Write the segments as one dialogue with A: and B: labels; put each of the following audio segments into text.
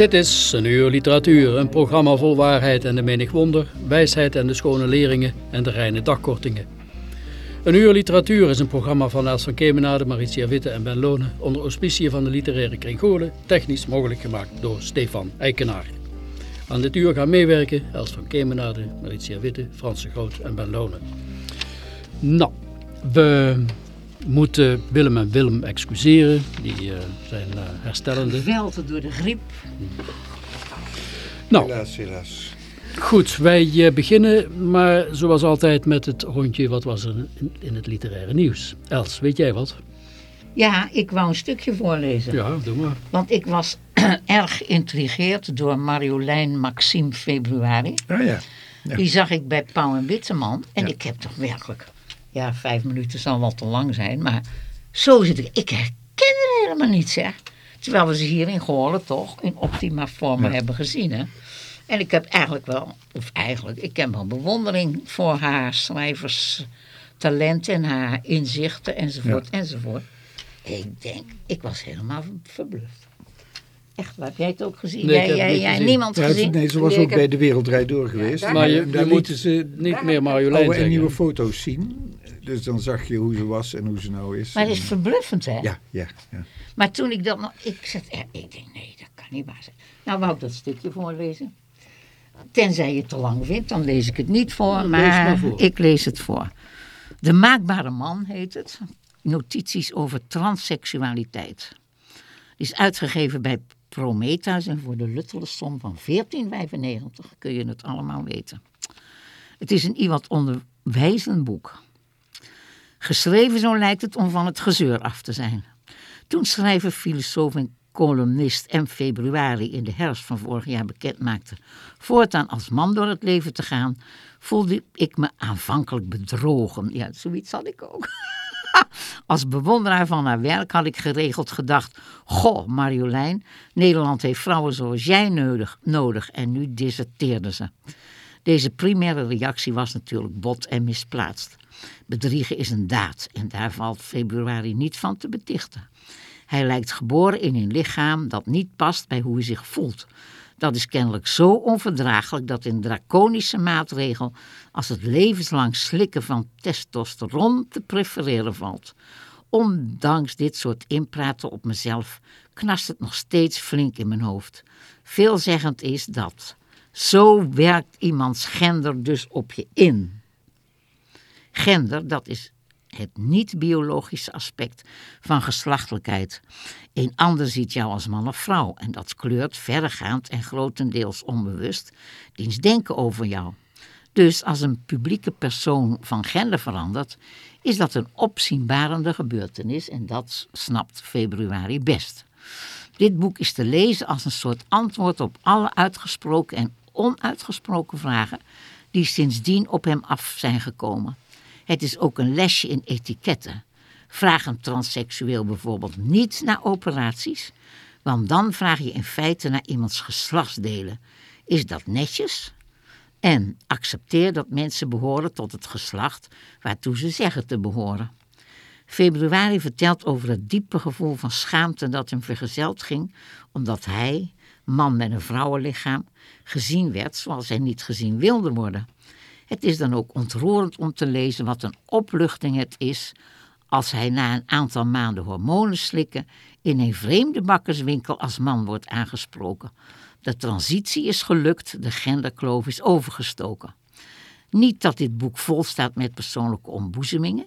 A: Dit is een uur literatuur, een programma vol waarheid en de menig wonder, wijsheid en de schone leringen en de reine dagkortingen. Een uur literatuur is een programma van Els van Kemenade, Maritia Witte en Ben Lonen onder auspiciën van de literaire kring Goorlen, technisch mogelijk gemaakt door Stefan Eikenaar. Aan dit uur gaan meewerken Els van Kemenade, Maritia Witte, Frans de Groot en Ben Lonen. Nou, we moeten Willem en Willem excuseren, die eh, zijn eh, herstellende.
B: Gewelden door de griep.
A: Nou,
C: Helaas, helaas.
A: Goed, wij eh, beginnen, maar zoals altijd met het rondje wat was er in, in het literaire nieuws. Els, weet jij wat?
B: Ja, ik wou een stukje voorlezen.
A: Ja, doe maar.
B: Want ik was erg geïntrigeerd door Marjolein Maxime Februari.
C: Ah ja. Ja.
B: Die zag ik bij Pauw en Witteman. En
C: Ja.
B: ik heb toch werkelijk... Ja, vijf minuten zal wel te lang zijn. Maar zo zit ik. Ik herken er helemaal niet, zeg. Terwijl we ze hier in Goorlen toch in optima
C: Ja.
B: hebben gezien, hè. En ik heb eigenlijk wel... Of eigenlijk, ik heb wel bewondering voor haar schrijverstalent en haar inzichten enzovoort enzovoort. Ik denk, ik was helemaal verbluft. Echt, waar, heb jij het ook gezien?
A: Nee,
B: jij, jij,
A: niet
B: jij,
A: gezien.
B: niemand
C: Ja,
B: gezien?
C: nee, ze was
B: Nee,
C: ook bij de Wereldrijd Door geweest.
A: Maar je,
C: daar
A: moet
C: lieten ze
A: niet meer Marjolein
C: oude en nieuwe foto's zien. Dus dan zag je hoe ze was en hoe ze nou is.
B: Maar het is
C: En-
B: verbluffend, hè?
C: ja, ja, ja.
B: Maar toen ik dat nog... Ik zat er, ik denk, nee, dat kan niet waar zijn. Nou, wou ik dat stukje voorlezen. Tenzij je het te lang vindt, dan lees ik het niet voor.
A: lees
B: maar
A: maar voor.
B: ik lees het voor. De maakbare man heet het. Notities over transseksualiteit. Is uitgegeven bij Prometheus en voor de luttele som van 14,95 kun je het allemaal weten. Het is een iemand onderwijzend boek. Geschreven zo lijkt het om van het gezeur af te zijn. Toen schrijver, filosoof en columnist M. Februari in de herfst van vorig jaar bekend maakte voortaan als man door het leven te gaan, voelde ik me aanvankelijk bedrogen. Ja, zoiets had ik ook. Als bewonderaar van haar werk had ik geregeld gedacht: Goh, Marjolein, Nederland heeft vrouwen zoals jij nodig, nodig en nu deserteerde ze. Deze primaire reactie was natuurlijk bot en misplaatst. Bedriegen is een daad en daar valt februari niet van te betichten. Hij lijkt geboren in een lichaam dat niet past bij hoe hij zich voelt. Dat is kennelijk zo onverdraaglijk dat een draconische maatregel als het levenslang slikken van testosteron te prefereren valt. Ondanks dit soort inpraten op mezelf knast het nog steeds flink in mijn hoofd. Veelzeggend is dat. Zo werkt iemands gender dus op je in. Gender, dat is het niet-biologische aspect van geslachtelijkheid. Een ander ziet jou als man of vrouw en dat kleurt verregaand en grotendeels onbewust diens denken over jou. Dus als een publieke persoon van gender verandert, is dat een opzienbarende gebeurtenis en dat snapt februari best. Dit boek is te lezen als een soort antwoord op alle uitgesproken en onuitgesproken vragen die sindsdien op hem af zijn gekomen. Het is ook een lesje in etiketten. Vraag een transseksueel bijvoorbeeld niet naar operaties, want dan vraag je in feite naar iemands geslachtsdelen. Is dat netjes? En accepteer dat mensen behoren tot het geslacht waartoe ze zeggen te behoren. Februari vertelt over het diepe gevoel van schaamte dat hem vergezeld ging, omdat hij, man met een vrouwenlichaam, gezien werd zoals hij niet gezien wilde worden. Het is dan ook ontroerend om te lezen wat een opluchting het is als hij na een aantal maanden hormonen slikken in een vreemde bakkerswinkel als man wordt aangesproken. De transitie is gelukt, de genderkloof is overgestoken. Niet dat dit boek vol staat met persoonlijke ontboezemingen.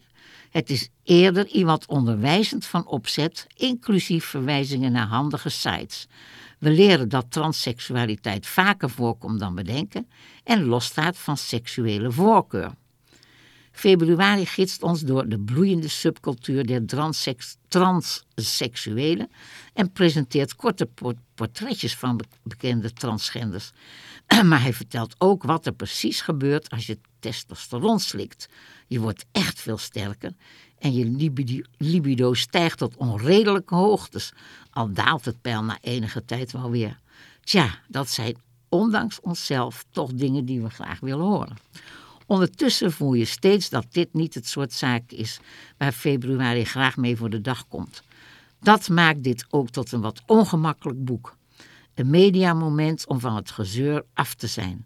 B: Het is eerder iemand onderwijzend van opzet, inclusief verwijzingen naar handige sites. We leren dat transseksualiteit vaker voorkomt dan we denken en losstaat van seksuele voorkeur. Februari gidst ons door de bloeiende subcultuur der transsex- transseksuelen en presenteert korte por- portretjes van be- bekende transgenders. Maar hij vertelt ook wat er precies gebeurt als je testosteron slikt. Je wordt echt veel sterker en je libido, stijgt tot onredelijke hoogtes. Al daalt het pijl na enige tijd wel weer. Tja, dat zijn ondanks onszelf toch dingen die we graag willen horen. Ondertussen voel je steeds dat dit niet het soort zaak is waar februari graag mee voor de dag komt. Dat maakt dit ook tot een wat ongemakkelijk boek. Een mediamoment om van het gezeur af te zijn.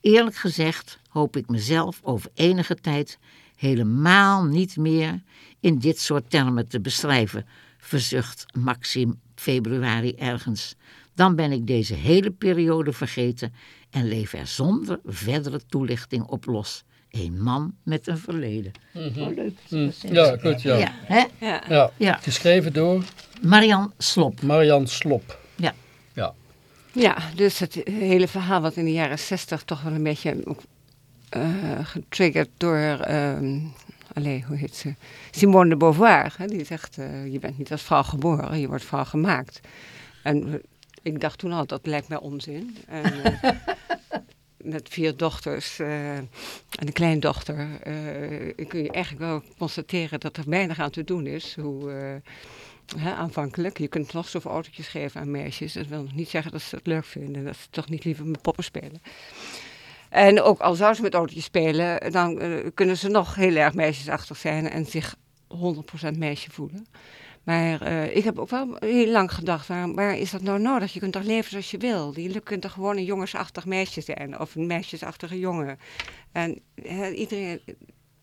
B: Eerlijk gezegd hoop ik mezelf over enige tijd helemaal niet meer in dit soort termen te beschrijven, verzucht Maxim februari ergens. Dan ben ik deze hele periode vergeten en leef er zonder verdere toelichting op los. Een man met een verleden. Oh, leuk.
A: Hm, Ja, goed, ja.
B: Ja, hè?
D: Ja.
A: Ja.
B: Ja.
A: Geschreven door
B: Marian Slop.
A: Marian Slop.
B: Ja.
A: Ja.
D: Ja, dus het hele verhaal wat in de jaren zestig toch wel een beetje getriggerd door, ehm allee, hoe heet ze? Simone de Beauvoir. Hè, die zegt, eh, je bent niet als vrouw geboren, je wordt vrouw gemaakt. En eh, ik dacht toen al, dat lijkt mij onzin. En, eh, met vier dochters eh, en een kleindochter eh, kun je eigenlijk wel constateren dat er weinig aan te doen is. Hoe, eh, hè, aanvankelijk. Je kunt nog zoveel autootjes geven aan meisjes. Dat wil nog niet zeggen dat ze het leuk vinden. Dat ze toch niet liever met poppen spelen. En ook al zouden ze met autootjes spelen, dan eh, kunnen ze nog heel erg meisjesachtig zijn en zich 100% meisje voelen. Maar eh, ik heb ook wel heel lang gedacht, waar, waar is dat nou nodig? Je kunt toch leven zoals je wil? Je kunt toch gewoon een jongensachtig meisje zijn of een meisjesachtige jongen. En hè, iedereen,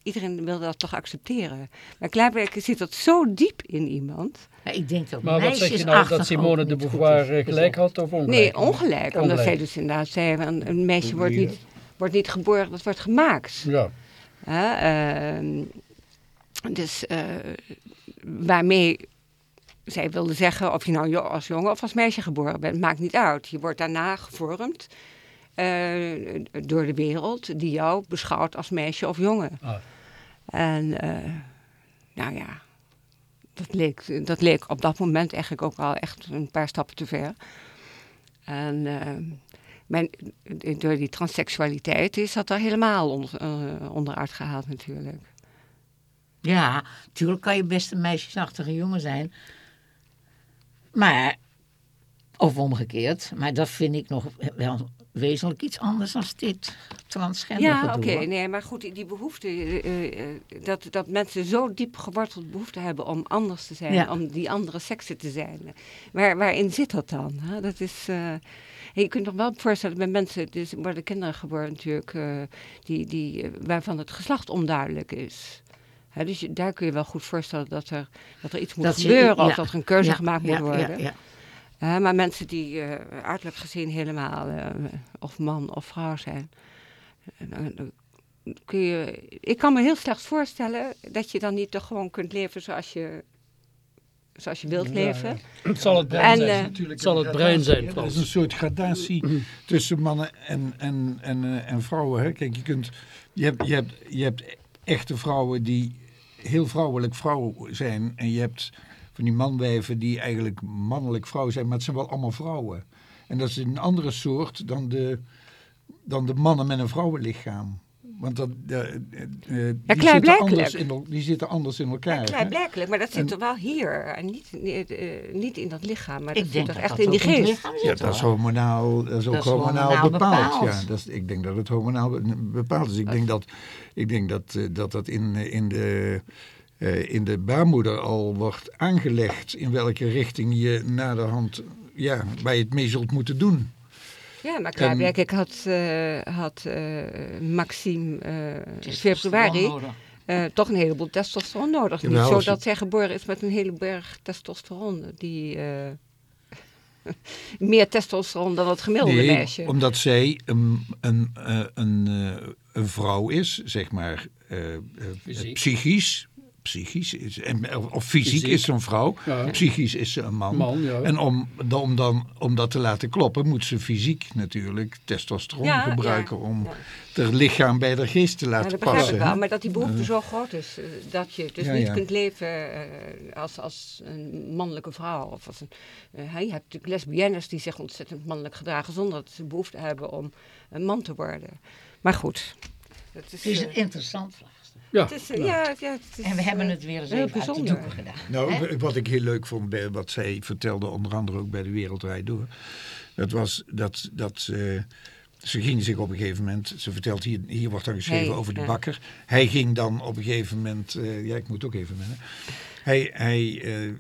D: iedereen wil dat toch accepteren. Maar klaarblijk zit dat zo diep in iemand.
B: Maar ik denk dat
A: Maar wat zeg je nou dat Simone de Beauvoir gelijk had of ongelijk?
D: Nee, ongelijk. Omdat zij dus inderdaad zei, een, een meisje wordt niet, wordt niet geboren, dat wordt gemaakt.
A: Ja.
D: Ehm, dus eh, waarmee zij wilde zeggen, of je nou als jongen of als meisje geboren bent, maakt niet uit. Je wordt daarna gevormd eh, door de wereld die jou beschouwt als meisje of jongen.
A: Ah.
D: En eh, nou ja, dat leek, dat leek op dat moment eigenlijk ook al echt een paar stappen te ver. En eh, mijn, door die transseksualiteit is dat er helemaal onder, eh, onderuit gehaald natuurlijk.
B: Ja, natuurlijk kan je best een meisjesachtige jongen zijn. Maar, of omgekeerd, maar dat vind ik nog wel wezenlijk iets anders dan dit transgender
D: Ja, oké. Nee, maar goed, die, behoefte, eh, eh, dat, dat mensen zo diep geworteld behoefte hebben om anders te zijn,
B: Ja.
D: om die andere seksen te zijn. Waar, waarin zit dat dan? Hè? Dat is, je kunt nog wel voorstellen, bij mensen, dus worden kinderen geboren natuurlijk, eh, die, die, eh, waarvan het geslacht onduidelijk is. Dus je- daar kun je wel goed voorstellen dat er, dat er iets moet
B: Dat je-
D: gebeuren of dat er een keuze
B: Ja,
D: gemaakt moet worden.
B: Ja, ja.
D: Hè, maar mensen die eh, uiterlijk gezien helemaal of man of vrouw zijn. kun je, ik kan me heel slecht voorstellen dat je dan niet toch gewoon kunt leven zoals je, zoals je wilt leven.
A: ja. Het zal het brein
D: En,
A: zijn.
D: eh,
C: Natuurlijk
A: Het zal het brein zijn.
C: Er
A: Frans.
C: is een soort gradatie tussen mannen en, en, en, eh, en vrouwen. Hè. Kijk, je, kunt, je, hebt, je, hebt, je hebt echte vrouwen die heel vrouwelijk vrouw zijn. En je hebt van die manwijven die eigenlijk mannelijk vrouw zijn. Maar het zijn wel allemaal vrouwen. En dat is een andere soort dan de, dan de mannen met een vrouwenlichaam. Want dat, eh, eh, die, zitten anders in, die zitten anders in elkaar. hè.
D: Klaarblijkelijk, maar dat zit
C: En-
D: er wel hier. En niet, niet, niet in dat lichaam, maar dat zit
B: dat
D: echt in die geest.
C: Ja, dat is hormonaal, dat is ook
B: Dat is
C: hormonaal,
B: hormonaal
C: bepaald.
B: bepaald.
C: Ja, dat is, ik denk dat het hormonaal be- bepaald is. Ik denk dat ik denk dat, eh, dat, dat in, in, de, eh, in de baarmoeder al wordt aangelegd in welke richting je naderhand, ja, waar je het mee zult moeten doen.
D: Ja, maar klaarblijkelijk had, eh, had eh, Maxime eh, februari eh, toch een heleboel testosteron nodig. Niet
C: Jawel,
D: zo
C: als je-
D: dat zij geboren is met een hele berg testosteron. Die, eh, meer testosteron dan het gemiddelde
C: Nee,
D: meisje.
C: omdat zij een, een, eh, een, eh, een vrouw is, zeg maar, psychisch. Psychisch is, en, of- fysiek,
A: Fysiek.
C: is ze een vrouw,
A: Ja.
C: psychisch is ze een man.
A: Man, ja.
C: En om, om, dan, om dat te laten kloppen, moet ze fysiek natuurlijk testosteron
D: Ja,
C: gebruiken
D: ja,
C: om
D: ja.
C: haar lichaam bij haar geest te
D: Ja,
C: laten
D: dat begrijp
C: passen.
D: ik wel, maar dat die behoefte zo groot is, eh, dat je dus
C: Ja,
D: niet
C: ja.
D: kunt leven eh, als, als een mannelijke vrouw. Of als een, eh, hè, je hebt natuurlijk lesbiennes die zich ontzettend mannelijk gedragen zonder dat ze behoefte hebben om een man te worden. Maar goed. Het is, eh,
B: een interessant vraagstuk.
A: Ja,
D: het is, eh, ja, ja, het is,
B: En we hebben
D: eh,
B: het weer eens
D: heel
B: even uit de
D: bijzonder.
B: doeken gedaan.
C: Nou, wat ik heel leuk vond bij wat zij vertelde, onder andere ook bij de Wereldrijd Door, dat was dat, dat eh, ze ging zich op een gegeven moment, ze vertelt hier, hier wordt dan geschreven over de
D: ja.
C: bakker. Hij ging dan op een gegeven moment, eh, ja ik moet ook even wennen, hij, hij eh, eh,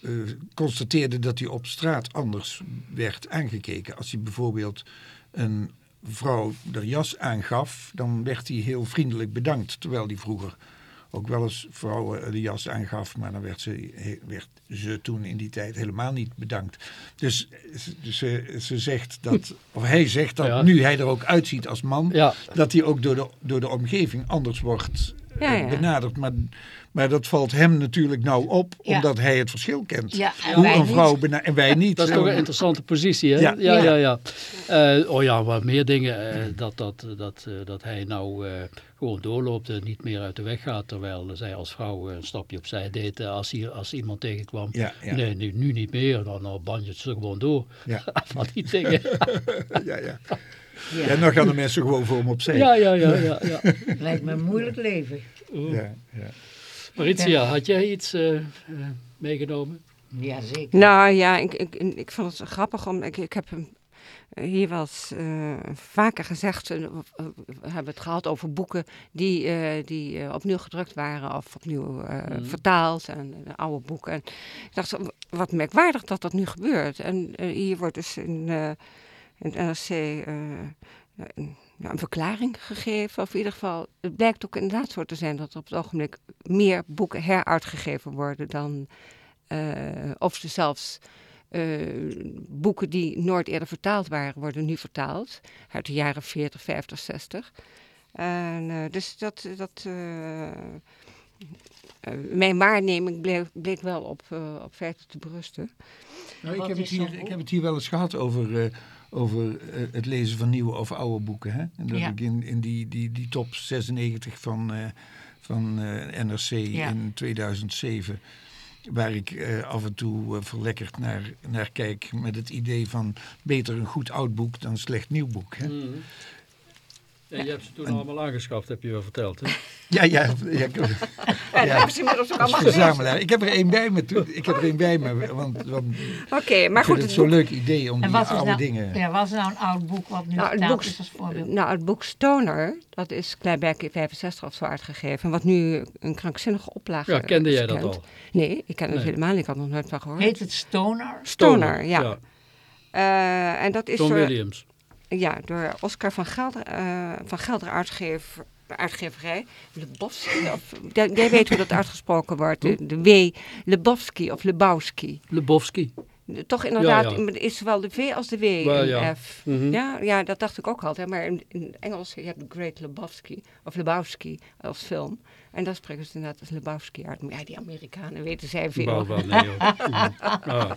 C: eh, constateerde dat hij op straat anders werd aangekeken. Als hij bijvoorbeeld een vrouw de jas aangaf, dan werd hij heel vriendelijk bedankt. Terwijl hij vroeger ook wel eens vrouwen de jas aangaf, maar dan werd ze, werd ze toen in die tijd helemaal niet bedankt. Dus, dus ze, ze zegt dat, of hij zegt dat
A: Ja.
C: nu hij er ook uitziet als man,
A: Ja.
C: dat hij ook door de, door de omgeving anders wordt
D: Ja,
C: eh,
D: ja.
C: benaderd. Maar, maar dat valt hem natuurlijk nou op,
B: Ja.
C: omdat hij het verschil kent.
B: Ja, en
C: Hoe
B: wij
C: een vrouw
B: niet.
C: en wij niet.
A: Dat is toch een interessante positie, hè?
C: Ja.
A: ja, ja.
B: Ja.
A: ja. Eh, oh ja, wat meer dingen. eh, dat, dat, dat, eh, dat hij nou eh, gewoon doorloopt en niet meer uit de weg gaat. Terwijl zij als vrouw een stapje opzij deed als, hier, als iemand tegenkwam.
C: Ja, ja.
A: Nee, nu, nu niet meer. Dan nou, band je ze gewoon door.
C: Ja.
A: Van die dingen.
C: ja, ja. Ja, dan gaan de mensen gewoon voor hem opzij.
A: ja, ja, ja, ja, ja.
B: Lijkt me een moeilijk leven.
C: ja, ja.
A: Maritia, had jij iets eh, eh, meegenomen?
B: Jazeker.
D: Nou ja, ik, ik, ik vond het grappig. Om, ik, ik heb hem eh, hier wel eens eh, vaker gezegd. we hebben het gehad over boeken die, eh, die eh, opnieuw gedrukt waren of opnieuw eh,
A: Mhm.
D: vertaald. En oude boeken. En ik dacht, wat merkwaardig dat dat nu gebeurt. En hier wordt dus in, eh, in het NRC een, verklaring gegeven. Of in ieder geval, het blijkt ook inderdaad zo te zijn dat er op het ogenblik meer boeken heruitgegeven worden dan eh, of ze zelfs eh, boeken die nooit eerder vertaald waren, worden nu vertaald. Uit de jaren 40, 50, 60. En, eh, dus dat, dat mijn waarneming bleek, bleek wel op, eh, op feiten te berusten.
C: Nou, ik, heb het hier, ik heb het hier wel eens gehad over, eh, over eh, het lezen van nieuwe of oude boeken. Hè? En dat
B: Ja.
C: ik in, in die, die, die top 96 van, eh, van eh, NRC
B: Ja.
C: in 2007... waar ik eh, af en toe verlekkerd naar, naar kijk... met het idee van beter een goed oud boek dan een slecht nieuw boek. Hè?
A: Mhm. En je hebt ze toen allemaal aangeschaft, heb je wel verteld. Hè?
C: Ja, ja. ja, ik-
D: En
C: Ja.
D: hebben ze inmiddels ook
C: als
D: allemaal gelezen.
C: verzamelaar. Ik heb er één bij me. toen- Ik heb er één bij me, want, want
D: Oké, maar
C: ik vind
D: goed.
C: het zo'n leuk idee om
B: En
C: die
B: wat is,
C: oude
B: nou,
C: dingen...
B: ja, wat is nou een oud boek wat nu
D: Nou, boek-
B: is als voorbeeld?
D: nou, het boek Stoner, dat is Kleiberg in 65 of zo uitgegeven. Wat nu een krankzinnige oplage
A: Ja, kende jij dat
D: kent.
A: al?
D: Nee, ik ken het
A: Nee.
D: helemaal niet. Ik had nog nooit van gehoord.
B: Heet het Stoner?
D: Stoner, ja. Eh, en dat is
A: John
D: door,
A: Williams.
D: Ja, door Oscar van Gelder, eh, van Gelder uitgever, uitgeverij. Lebowski, of, jij jij weet hoe dat uitgesproken wordt. De, de W, Lebowski of Lebowski.
A: Lebowski.
D: Toch inderdaad,
A: Ja, ja.
D: het is zowel de V als de W
A: ja.
D: F.
A: Mhm.
D: Ja, ja, dat dacht ik ook altijd. Maar in, in Engels, je hebt de Great Lebowski, of Lebowski als film. En daar spreken ze inderdaad als Lebowski uit. Maar ja, die Amerikanen weten zij veel.
A: Nee. Mhm. Ah.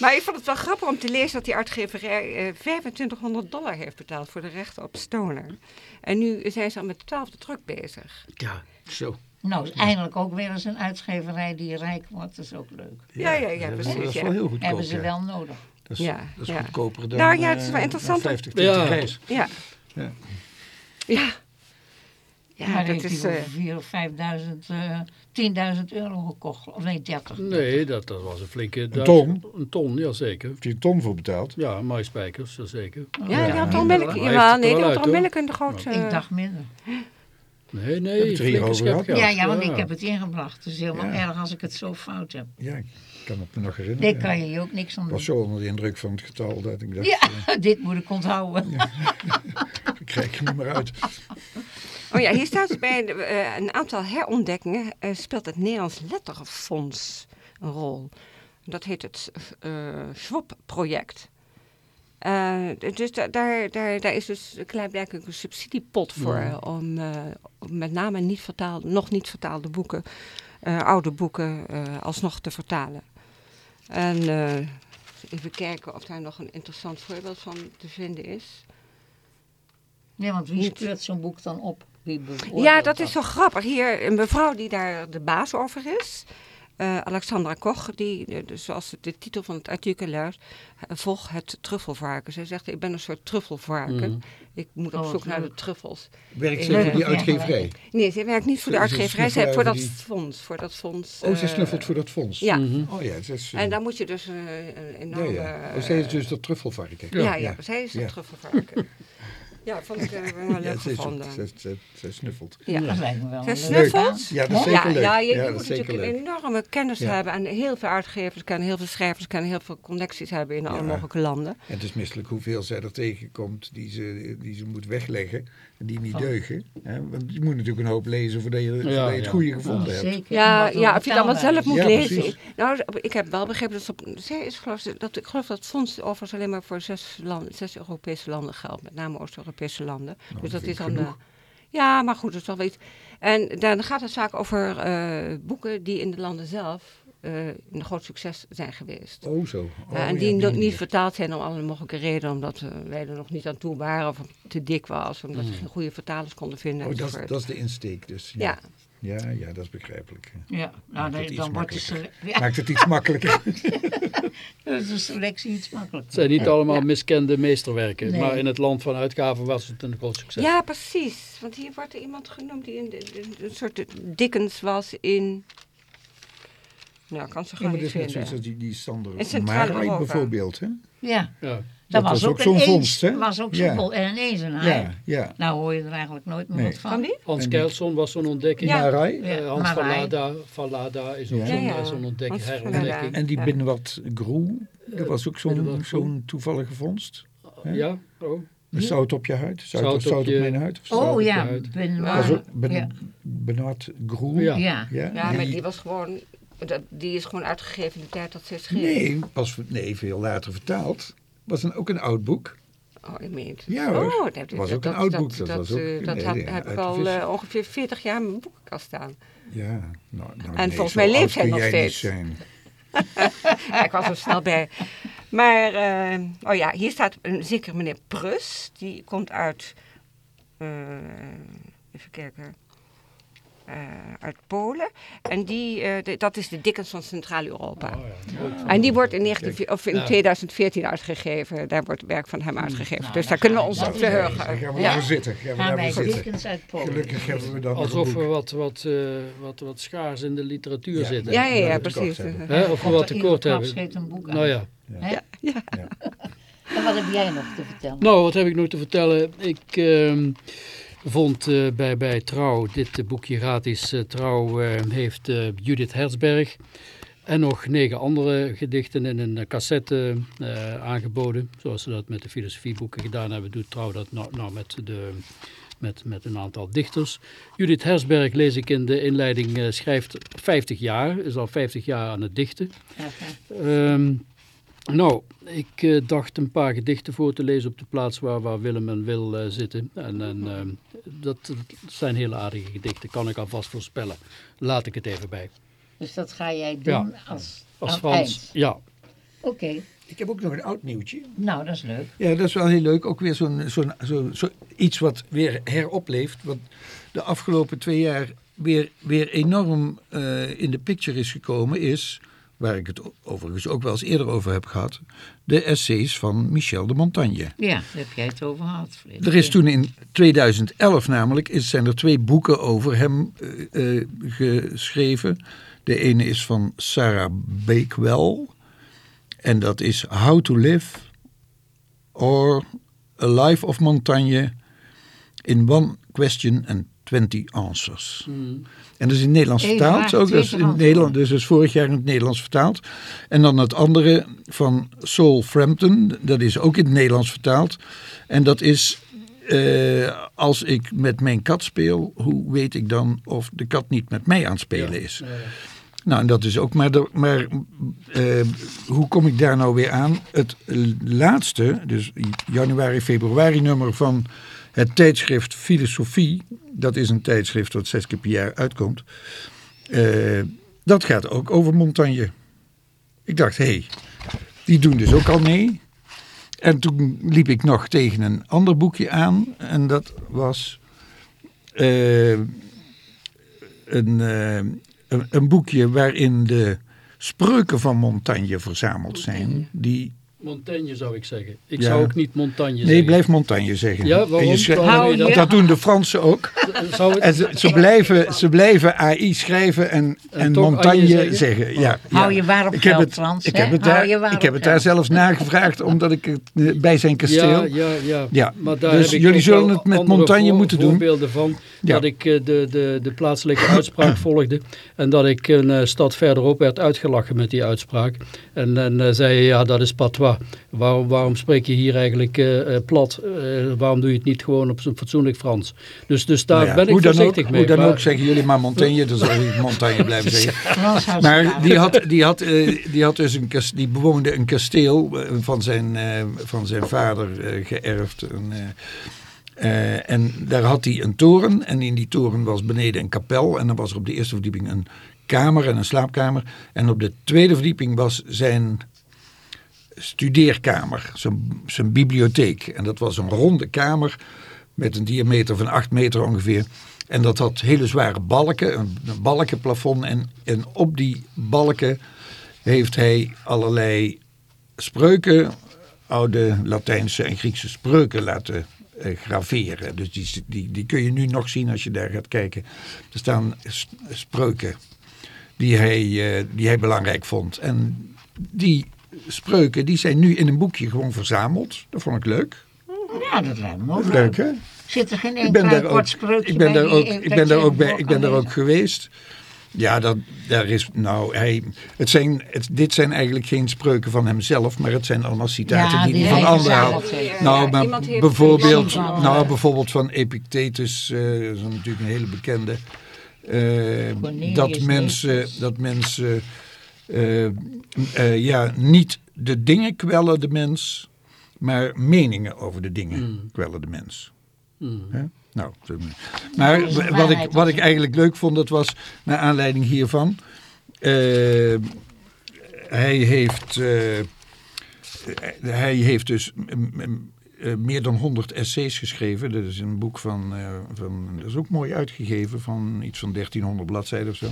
D: Maar ik vond het wel grappig om te lezen dat die uitgeverij eh 2500 dollar heeft betaald voor de rechten op Stoner. En nu zijn ze al met de twaalfde druk bezig.
A: Ja, zo.
B: Nou, is eindelijk ook weer eens een uitgeverij die rijk wordt. Dat is ook leuk.
D: Ja, ja, ja,
C: dat is-
D: precies,
C: Dat is
D: ja.
C: wel heel goedkoop.
B: Hebben ze
C: ja.
B: wel nodig.
C: Dat is,
D: Ja,
C: dat is
D: ja.
C: goedkoper dan,
D: Nou ja, het is wel
C: eh,
D: interessant
C: dan
D: om-
C: 50
A: Ja.
C: prijs.
D: Ja.
C: Ja.
D: Ja. Ja,
B: maar
D: dat
B: heeft
D: is...
B: hij
D: eh,
B: voor 4 of 5.000, eh 10.000 euro gekocht. Of nee, 30.
A: Nee, dat, dat was een flinke... Duits-
C: ton?
A: Een ton, jazeker.
C: Heb je een ton voor betaald?
A: Ja, maaispijkers, dat zeker.
D: ja, die had
B: Ja,
D: onmiddellijk...
A: maar hij heeft
D: Jawel,
A: het
D: nee, die had een groot... eh,
B: Ik dacht minder.
A: Nee, nee,
C: het er over
A: schep
C: gehad?
B: Ja, ja, want ik heb het ingebracht. Het is helemaal
C: Ja.
B: erg als ik het zo fout heb.
C: Ja, ik kan het me nog herinneren.
B: Daar kan je je ook niks aan
C: Ik was zo onder de indruk van het getal dat ik dacht,
B: Ja, dit moet ik onthouden.
C: eh, ik krijg er niet meer uit.
D: Oh ja, hier staat bij de, eh, een aantal herontdekkingen eh, speelt het Nederlands Letterenfonds een rol. Dat heet het eh Schwab-project. Eh, dus da- daar, daar, daar is dus klaarblijkelijk een subsidiepot voor om, eh, om met name niet vertaalde, nog niet vertaalde boeken, eh, oude boeken, eh, alsnog te vertalen. En eh, even kijken of daar nog een interessant voorbeeld van te vinden is.
B: Ja, want wie speurt zo'n boek dan op?
D: Ja, dat is zo grappig. Hier een mevrouw die daar de baas over is. Eh, Alexandra Koch, die, eh, zoals de titel van het artikel luidt, eh, volg het truffelvarken. Zij zegt, ik ben een soort truffelvarken.
A: Mhm.
D: Ik moet op
B: Oh,
D: zoek naar de truffels.
C: Werkt ze
D: Nee,
C: voor die
B: ja,
C: uitgeverij?
D: Nee, ze werkt niet voor de
C: Ze- ze
D: uitgeverij, zij
C: snuffelen
D: voor dat
C: die-
D: fonds. Voor dat fonds
C: Oh, ze
D: eh,
C: snuffelt voor dat fonds?
D: Ja,
A: Mhm.
C: Oh ja, ze is...
D: en dan moet je dus eh, een
C: ja,
D: enorme...
C: ja. Oh, zij is dus dat truffelvarken.
D: Ja, ja,
C: ja.
D: zij is
C: Ja.
D: truffelvarken. ja, vond ik eh, wel
C: Ja,
D: leuk
C: zij,
D: gevonden.
C: zij snuffelt.
D: Ja.
B: Dat lijkt me wel
D: Zij snuffelt?
C: Ja, dat is zeker leuk.
D: ja, je, je moet natuurlijk een
C: leuk.
D: enorme kennis
C: Ja.
D: hebben. En heel veel uitgevers kennen, heel veel schrijvers kennen, heel veel connecties hebben in alle mogelijke landen.
C: En het is misselijk hoeveel zij er tegenkomt die ze, die ze moet wegleggen en die niet deugen. Hè? Want je moet natuurlijk een hoop lezen voordat je, voordat je het
A: ja.
C: goede gevonden hebt.
B: Zeker.
D: Ja, ja of je het allemaal zelf moet
C: Ja,
D: lezen.
C: precies.
D: Nou, ik heb wel begrepen dat, ze op, zij is, geloof, ik- dat ik geloof dat het fonds overigens alleen maar voor zes, landen, zes Europese landen geldt. Met name Oost-Europese landen.
C: Nou,
D: dus dat is dan...
C: genoeg.
D: eh, ja, maar goed, dat is wel iets. En dan gaat het vaak over eh, boeken die in de landen zelf een groot succes zijn geweest.
C: Oh zo. Oh,
D: Ja, en
C: ja,
D: die nog niet
C: manier.
D: vertaald zijn om alle mogelijke redenen. Omdat eh, wij er nog niet aan toe waren of het te dik was. Omdat
A: Mm.
D: ze geen goede vertalers konden vinden.
C: Oh, dat, dat is de insteek dus.
D: ja.
C: Ja, ja, dat is begrijpelijk.
B: Ja, nou,
C: Maakt
B: nee,
C: het iets
B: dan wordt de, ja,
C: Maakt het iets makkelijker.
B: dan is de selectie iets makkelijker.
A: Het zijn niet allemaal
D: Ja.
A: miskende meesterwerken,
B: Nee.
A: maar in het land van uitgaven was het een groot succes.
D: ja, precies. Want hier wordt er iemand genoemd die een, een, een soort Dickens was in... Nou, kan ze
C: Ja,
D: gewoon
C: maar
D: niet
C: dat is net
D: vinden.
C: zoiets als die, die
D: Centraal-Europa.
C: Marai bijvoorbeeld. Hè?
B: Ja,
A: Ja.
B: dat,
C: Dat
B: was
C: was
B: ook,
C: zo'n
B: een
C: vondst, hè?
B: was ook
C: Ja.
B: zo'n vondst. En ineens een haai.
C: Ja, ja.
B: Nou hoor je er eigenlijk nooit meer
C: Nee.
B: wat van.
D: Van wie?
A: Hans
C: En die-
A: Keilson was zo'n ontdekking.
D: Ja.
C: Marai.
B: Ja,
A: Eh, Hans van
B: Marai.
A: Lada, van Lada is ook
C: Ja.
A: zo'n
D: Ja, ja.
A: zo'n ontdek-
D: Hans van
A: herontdekking.
C: En die
D: Ja.
C: Binnenwat Groe, dat was ook zo'n zo'n toevallige vondst.
A: Ja, oh.
C: Met Zout op je huid. Zout,
A: Zout
C: zout,
A: op
C: op,
A: je-
C: mijn huid. Of zo.
B: Oh ja,
A: je huid.
B: ben,
D: Ja.
C: Ben,
B: ja.
A: Ja.
B: Ja.
C: Ja,
D: Ja, maar
C: die-
D: die was gewoon... Dat, die is gewoon uitgegeven in de tijd dat ze schreef.
C: Nee, pas nee, veel later vertaald. Was een, ook een oud boek.
D: Oh, ik meen het.
C: Ja, hoor.
D: Oh, dat,
C: was ook een oud boek, dat was ook-
D: eh, dat
C: nee,
D: heb,
C: nee,
D: heb ik al eh, ongeveer 40 jaar in mijn boekenkast staan.
C: Ja, nou, nou,
D: En
C: nee,
D: volgens mij leeft hij nog steeds.
C: zijn.
D: Ja, ik was er snel bij. Maar, eh, oh ja, hier staat een zeker meneer Prus. Die komt uit, even kijken, uit Polen. En die, eh, de- dat is de Dickens van Centraal-Europa.
A: Oh, ja.
D: En die wordt in, 19, of in
A: Ja.
D: 2014 uitgegeven. Daar wordt werk van hem uitgegeven.
B: Nou,
D: dus
B: daar
D: daar kunnen we
B: gaan
D: ons op verheugen.
C: Daar gaan we
D: Ja.
C: zitten. Gaan we
B: Gaan wij
C: daarvoor zitten.
B: Dickens uit Polen.
C: Gelukkig hebben we dan
A: Alsof we wat, wat, eh, wat, wat schaars in de literatuur
C: Ja.
A: zitten.
D: Ja, ja, ja, precies.
A: of we wat tekort hebben.
B: een boek.
A: Nou ja.
B: Hè?
D: Ja.
B: En wat heb jij nog te vertellen?
A: Nou, wat heb ik nog te vertellen? Ik ehm, vond eh, bij, bij Trouw, dit eh, boekje gratis, eh, Trouw heeft Judith Herzberg en nog negen andere gedichten in een cassette aangeboden. Zoals ze dat met de filosofieboeken gedaan hebben, doet Trouw dat nou, nou met, de, met, met een aantal dichters. Judith Herzberg, lees ik in de inleiding, schrijft 50 jaar, is al 50 jaar aan het dichten. Nou, ik eh, dacht een paar gedichten voor te lezen op de plaats waar, waar Willem en Wil eh, zitten. En, en ehm, dat, dat zijn hele aardige gedichten, kan ik alvast voorspellen. Laat ik het even bij.
B: Dus dat ga jij doen
A: Ja.
B: als,
A: Als Frans,
B: eind.
A: ja.
B: Oké,
C: Ik heb ook nog een oud nieuwtje.
B: nou dat is leuk.
C: Ja, dat is wel heel leuk. Ook weer zo'n zo'n zo, zo, iets wat weer heropleeft. Wat de afgelopen twee jaar weer, weer enorm eh, in de picture is gekomen. Is, waar ik het overigens ook wel eens eerder over heb gehad. De essays van Michel de Montagne.
B: Ja, daar heb jij het over gehad.
C: Er is toen in 2011 namelijk, is, zijn er twee boeken over hem eh, eh, geschreven. De ene is van Sarah Bakewell. En dat is How to Live or A Life of Montagne in One Question and 20 Answers. En dat is in het Nederlands
B: Eén
C: vertaald
B: vraag,
C: ook. Dat is in het. Nederland, dus dat is vorig jaar in het Nederlands vertaald. En dan het andere van Saul Frampton, dat is ook in het Nederlands vertaald. En dat is, eh, als ik met mijn kat speel, hoe weet ik dan of de kat niet met mij aan het spelen is? Nou, en dat is ook, maar, de, maar eh, hoe kom ik daar nou weer aan? Het laatste, dus januari, februari nummer van het tijdschrift Filosofie, dat is een tijdschrift dat zes keer per jaar uitkomt, eh, dat gaat ook over Montagne. Ik dacht, hé, hey, die doen dus ook al mee. En toen liep ik nog tegen een ander boekje aan. En dat was uh, een, uh, een, een, boekje waarin de spreuken van Montagne verzameld zijn. Die
A: Montaigne zou ik zeggen. Ik zou ook niet Montagne
C: zeggen.
A: Nee,
C: blijf Montagne zeggen.
A: Ja, waarom?
C: Je dat? dat doen de Fransen ook. Zou het... En ze, ze, blijven, ze blijven AI schrijven en, en, en Montagne zeggen. zeggen. Ja,
B: ja. Hou je waar op ik heb het, Frans,
C: ik heb het, daar, ik heb het daar zelfs nagevraagd, omdat ik het eh, bij zijn kasteel...
A: Ja, ja, ja.
C: ja. Maar daar dus heb jullie zullen het met Montagne moeten doen.
A: voorbeelden van dat ik eh, de, de, de plaatselijke uitspraak volgde en dat ik een uh, stad verderop werd uitgelachen met die uitspraak. En dan zei je, ja, dat is patois. Waarom, waarom spreek je hier eigenlijk uh, plat? Uh, waarom doe je het niet gewoon op zo'n fatsoenlijk Frans? Dus, dus daar nou ja, ben ik voorzichtig
C: ook,
A: mee.
C: Hoe dan maar... ook zeggen jullie maar Montaigne, dan zal ik Montaigne blijven zeggen. maar die had, die, had, uh, die had dus een die bewoonde een kasteel van zijn, van zijn vader geërfd. En, uh, en daar had hij een toren en in die toren was beneden een kapel en dan was er op de eerste verdieping een kamer en een slaapkamer en op de tweede verdieping was zijn studeerkamer, zijn, bibliotheek. En dat was een ronde kamer met een diameter van 8 meter ongeveer. En dat had hele zware balken, een, balkenplafond. En, en op die balken heeft hij allerlei spreuken, oude Latijnse en Griekse spreuken laten eh, graveren. Dus die, die, die kun je nu nog zien als je daar gaat kijken. Er staan spreuken die hij, uh, die hij belangrijk vond. En die spreuken, die zijn nu in een boekje gewoon verzameld. Dat vond ik leuk.
B: Ja, dat lijkt me ook
C: leuk. hè?
B: Zit er geen enkel kort spreukje
C: ik ben daar ook, Ik ben daar ook bij, ik ben daar ook geweest. Ja, dat, daar is, nou, hij, het zijn, het, dit zijn eigenlijk geen spreuken van hemzelf, maar het zijn allemaal citaten ja, die, hij van anderen haalt. Nou, maar bijvoorbeeld, nou, bijvoorbeeld van Epictetus, uh, dat is natuurlijk een hele bekende, uh, dat mensen, dat mensen ja, niet de dingen kwellen de mens, maar meningen over de dingen mm. kwellen de mens. Mm. Nou, maar wat ik, wat ik eigenlijk leuk vond, dat was naar aanleiding hiervan. Uh, hij heeft, hij heeft dus meer dan 100 essays geschreven. Dat is een boek van, van, dat is ook mooi uitgegeven, van iets van 1300 bladzijden of zo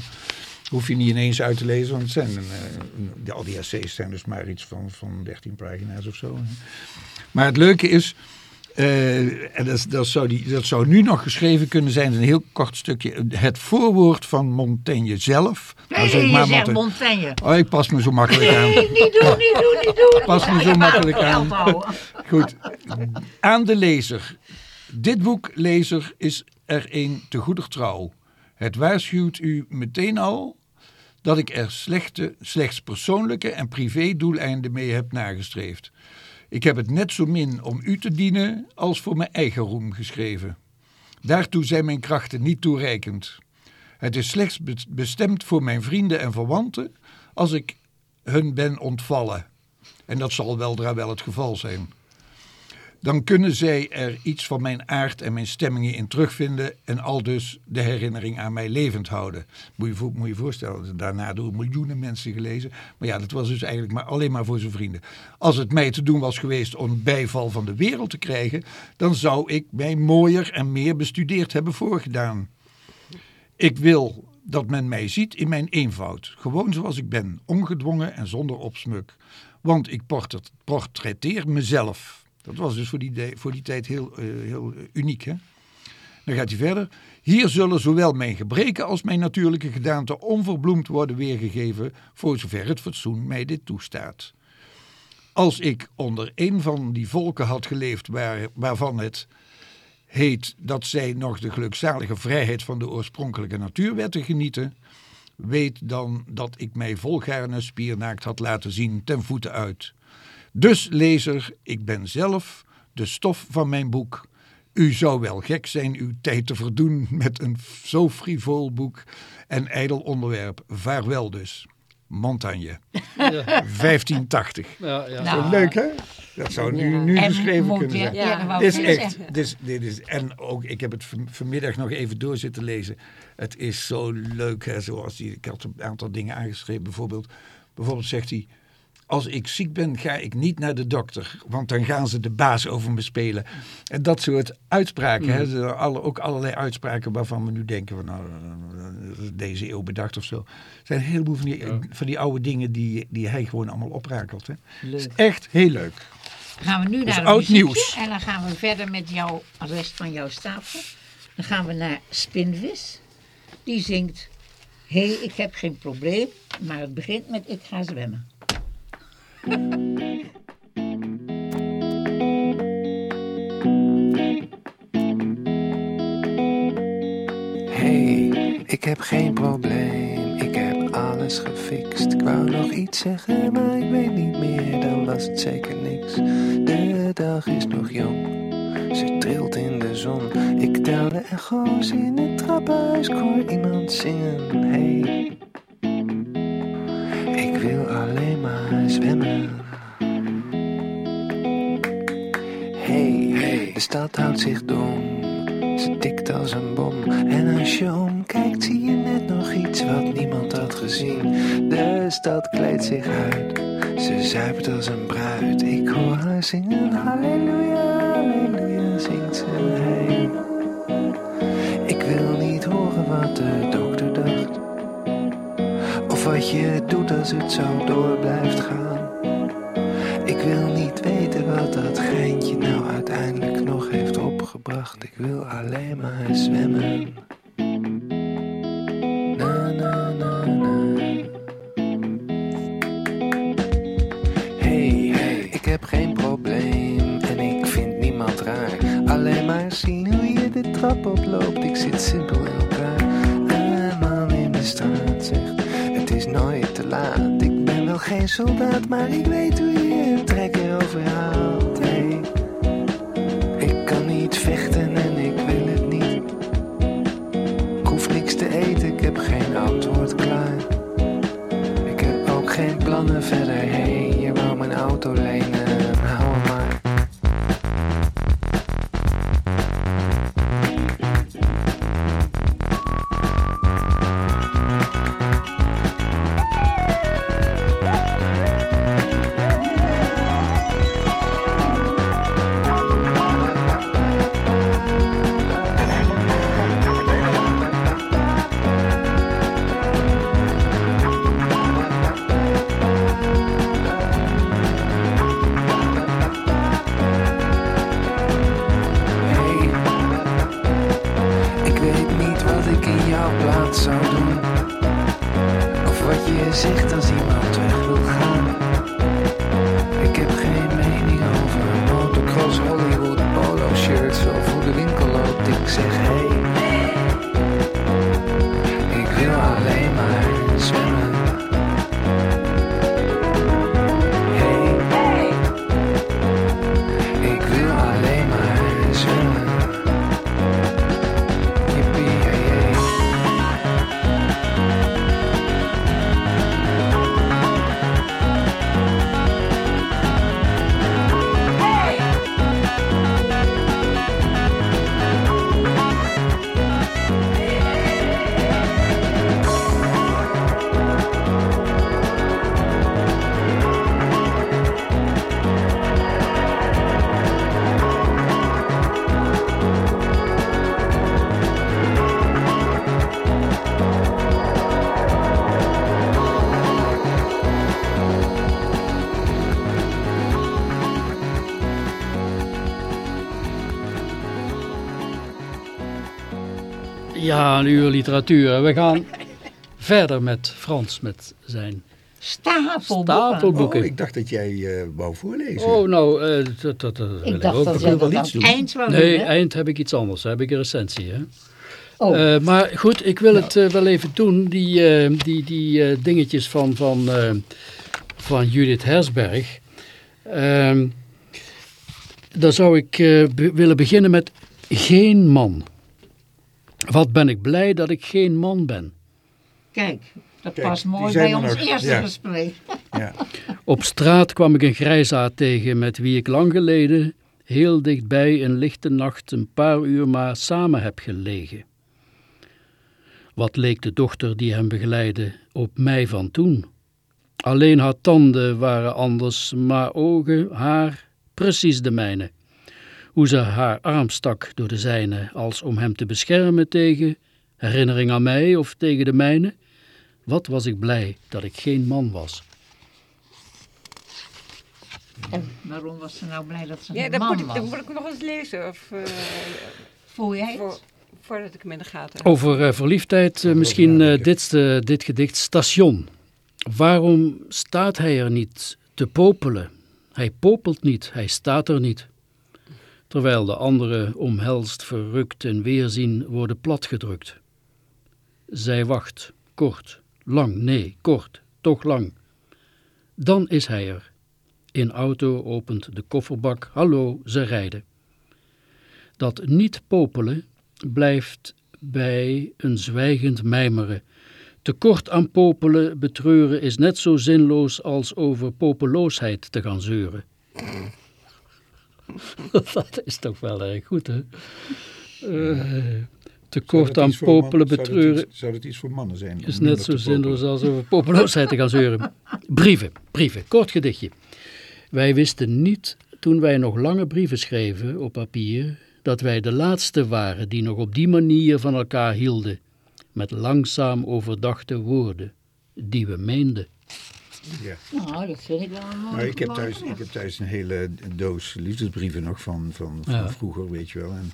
C: hoef je niet ineens uit te lezen, want het zijn, uh, al die essays zijn dus maar iets van, van 13 pagina's of zo. Maar het leuke is, uh, en dat, dat, zou die, dat zou nu nog geschreven kunnen zijn, een heel kort stukje, het voorwoord van Montaigne zelf.
B: Nee, nou, zeg maar, je zegt Montaigne.
C: Oh, ik pas me zo makkelijk aan.
B: niet doen, niet doen, niet doen.
C: Pas me zo makkelijk aan. Goed, aan de lezer. Dit boek, lezer, is er een te goeder trouw. Het waarschuwt u meteen al dat ik er slechts persoonlijke en privé doeleinden mee heb nagestreefd. Ik heb het net zo min om u te dienen als voor mijn eigen roem geschreven. Daartoe zijn mijn krachten niet toereikend. Het is slechts bestemd voor mijn vrienden en verwanten als ik hun ben ontvallen. En dat zal weldra wel het geval zijn dan kunnen zij er iets van mijn aard en mijn stemmingen in terugvinden en al dus de herinnering aan mij levend houden. Moet je moet je voorstellen, daarna door miljoenen mensen gelezen. Maar ja, dat was dus eigenlijk maar, alleen maar voor zijn vrienden. Als het mij te doen was geweest om bijval van de wereld te krijgen, dan zou ik mij mooier en meer bestudeerd hebben voorgedaan. Ik wil dat men mij ziet in mijn eenvoud, gewoon zoals ik ben, ongedwongen en zonder opsmuk. Want ik portretteer mezelf dat was dus voor die, voor die tijd heel, uh, heel uniek. Hè? Dan gaat hij verder. Hier zullen zowel mijn gebreken als mijn natuurlijke gedaante onverbloemd worden weergegeven, voor zover het fatsoen mij dit toestaat. Als ik onder een van die volken had geleefd waar, waarvan het heet dat zij nog de gelukzalige vrijheid van de oorspronkelijke natuurwetten genieten, weet dan dat ik mij volgaarne spiernaakt had laten zien ten voeten uit. Dus lezer, ik ben zelf de stof van mijn boek, U zou wel gek zijn uw tijd te verdoen met een zo frivol boek en ijdel onderwerp. Vaarwel dus. Montagne. 1580.
A: Ja, ja.
B: Nou,
C: leuk hè? Dat zou nu, nu
B: En
C: geschreven kunnen zijn.
D: Ja,
C: Dit is echt, dit is, dit is, en ook, ik heb het van- vanmiddag nog even door zitten lezen. Het is zo leuk, hè, zoals die, ik had een aantal dingen aangeschreven. Bijvoorbeeld, bijvoorbeeld zegt hij, als ik ziek ben, ga ik niet naar de dokter. Want dan gaan ze de baas over me spelen. En dat soort uitspraken, hè, zo alle, ook allerlei uitspraken waarvan we nu denken van, nou, deze eeuw bedacht of zo. Er zijn een heleboel van die, van die oude dingen die, die hij gewoon allemaal oprakelt. Hè. Het is echt heel leuk.
B: gaan we nu naar
C: oud nieuws.
B: en dan gaan we verder met jouw rest van jouw stapel. Dan gaan we naar Spinvis. Die zingt, hé, hey, ik heb geen probleem, maar het begint met ik ga zwemmen.
E: Hey, ik heb geen probleem, ik heb alles gefixt. Ik wou nog iets zeggen, maar ik weet niet meer, dan was het zeker niks. De dag is nog jong, ze trilt in de zon. Ik tel de echo's in het trappenhuis, ik hoor iemand zingen. Hey, wil alleen maar zwemmen. Hey, hey, de stad houdt zich dom. Ze tikt als een bom. En als je omkijkt, zie je net nog iets wat niemand had gezien. De stad kleedt zich uit. Ze zuipt als een bruid. Ik hoor haar zingen. Halleluja, halleluja, zingt ze. Hey. Als het zo door blijft gaan. Ik wil niet weten wat dat geintje nou uiteindelijk nog heeft opgebracht. Ik wil alleen maar zwemmen.
A: Ja, een uur literatuur. We gaan verder met Frans, met zijn
B: Stapelboeken.
A: stapelboeken.
C: Oh, ik dacht dat jij eh, wou voorlezen.
A: Oh, nou, eh, dat, dat, dat wil
B: Ik
A: ik
B: dacht
A: ook.
B: dat jij
C: wel iets doen.
B: eind
A: Nee,
B: hè?
A: eind heb ik iets anders. Dan heb ik een recensie. Hè?
B: Oh,
A: Eh, maar goed, ik wil het wel even doen. Die, eh, die, die eh, dingetjes van, van, eh, van Judith Hersberg. Ehm dan zou ik eh, be- willen beginnen met Geen man. Wat ben ik blij dat ik geen man ben.
B: Kijk, dat
C: Kijk,
B: past mooi bij ons
C: nog.
B: eerste
C: Ja.
B: gesprek.
C: Ja.
A: Op straat kwam ik een grijsaard tegen met wie ik lang geleden heel dichtbij een lichte nacht een paar uur maar samen heb gelegen. Wat leek de dochter die hem begeleidde op mij van toen? Alleen haar tanden waren anders, maar ogen, haar, precies de mijne. Hoe ze haar arm stak door de zijne, als om hem te beschermen tegen herinnering aan mij of tegen de mijne. Wat was ik blij dat ik geen man was.
B: En waarom was ze nou blij dat ze
D: Ja,
B: een man
D: moet, ik,
B: was?
D: dat moet ik nog eens lezen. Of, eh,
B: Voel jij het?
D: voor, voordat ik hem in de gaten heb.
A: Over eh, verliefdheid eh, misschien eh, dit, dit gedicht Station. Waarom staat hij er niet te popelen? Hij popelt niet, hij staat er niet. Terwijl de anderen omhelst, verrukt en weerzien worden platgedrukt. Zij wacht, kort, lang, nee, kort, toch lang. Dan is hij er. In auto opent de kofferbak, hallo, ze rijden. Dat niet popelen blijft bij een zwijgend mijmeren. Te kort aan popelen betreuren is net zo zinloos als over popeloosheid te gaan zeuren. Dat is toch wel erg goed, hè? Te kort
C: Zou dat
A: aan popelen
C: zou dat
A: betreuren
C: Zou dat iets voor mannen zijn?
A: is net zo zinloos als over popeloosheid te gaan zeuren. Brieven, brieven, kort gedichtje. Wij wisten niet, toen wij nog lange brieven schreven op papier, dat wij de laatste waren die nog op die manier van elkaar hielden, met langzaam overdachte woorden, die we meenden.
C: Ja.
B: Nou, dat vind ik wel een.
C: Nou, ik, heb thuis, ik heb thuis een hele doos liefdesbrieven nog van, van, van
A: Ja.
C: vroeger, weet je wel. En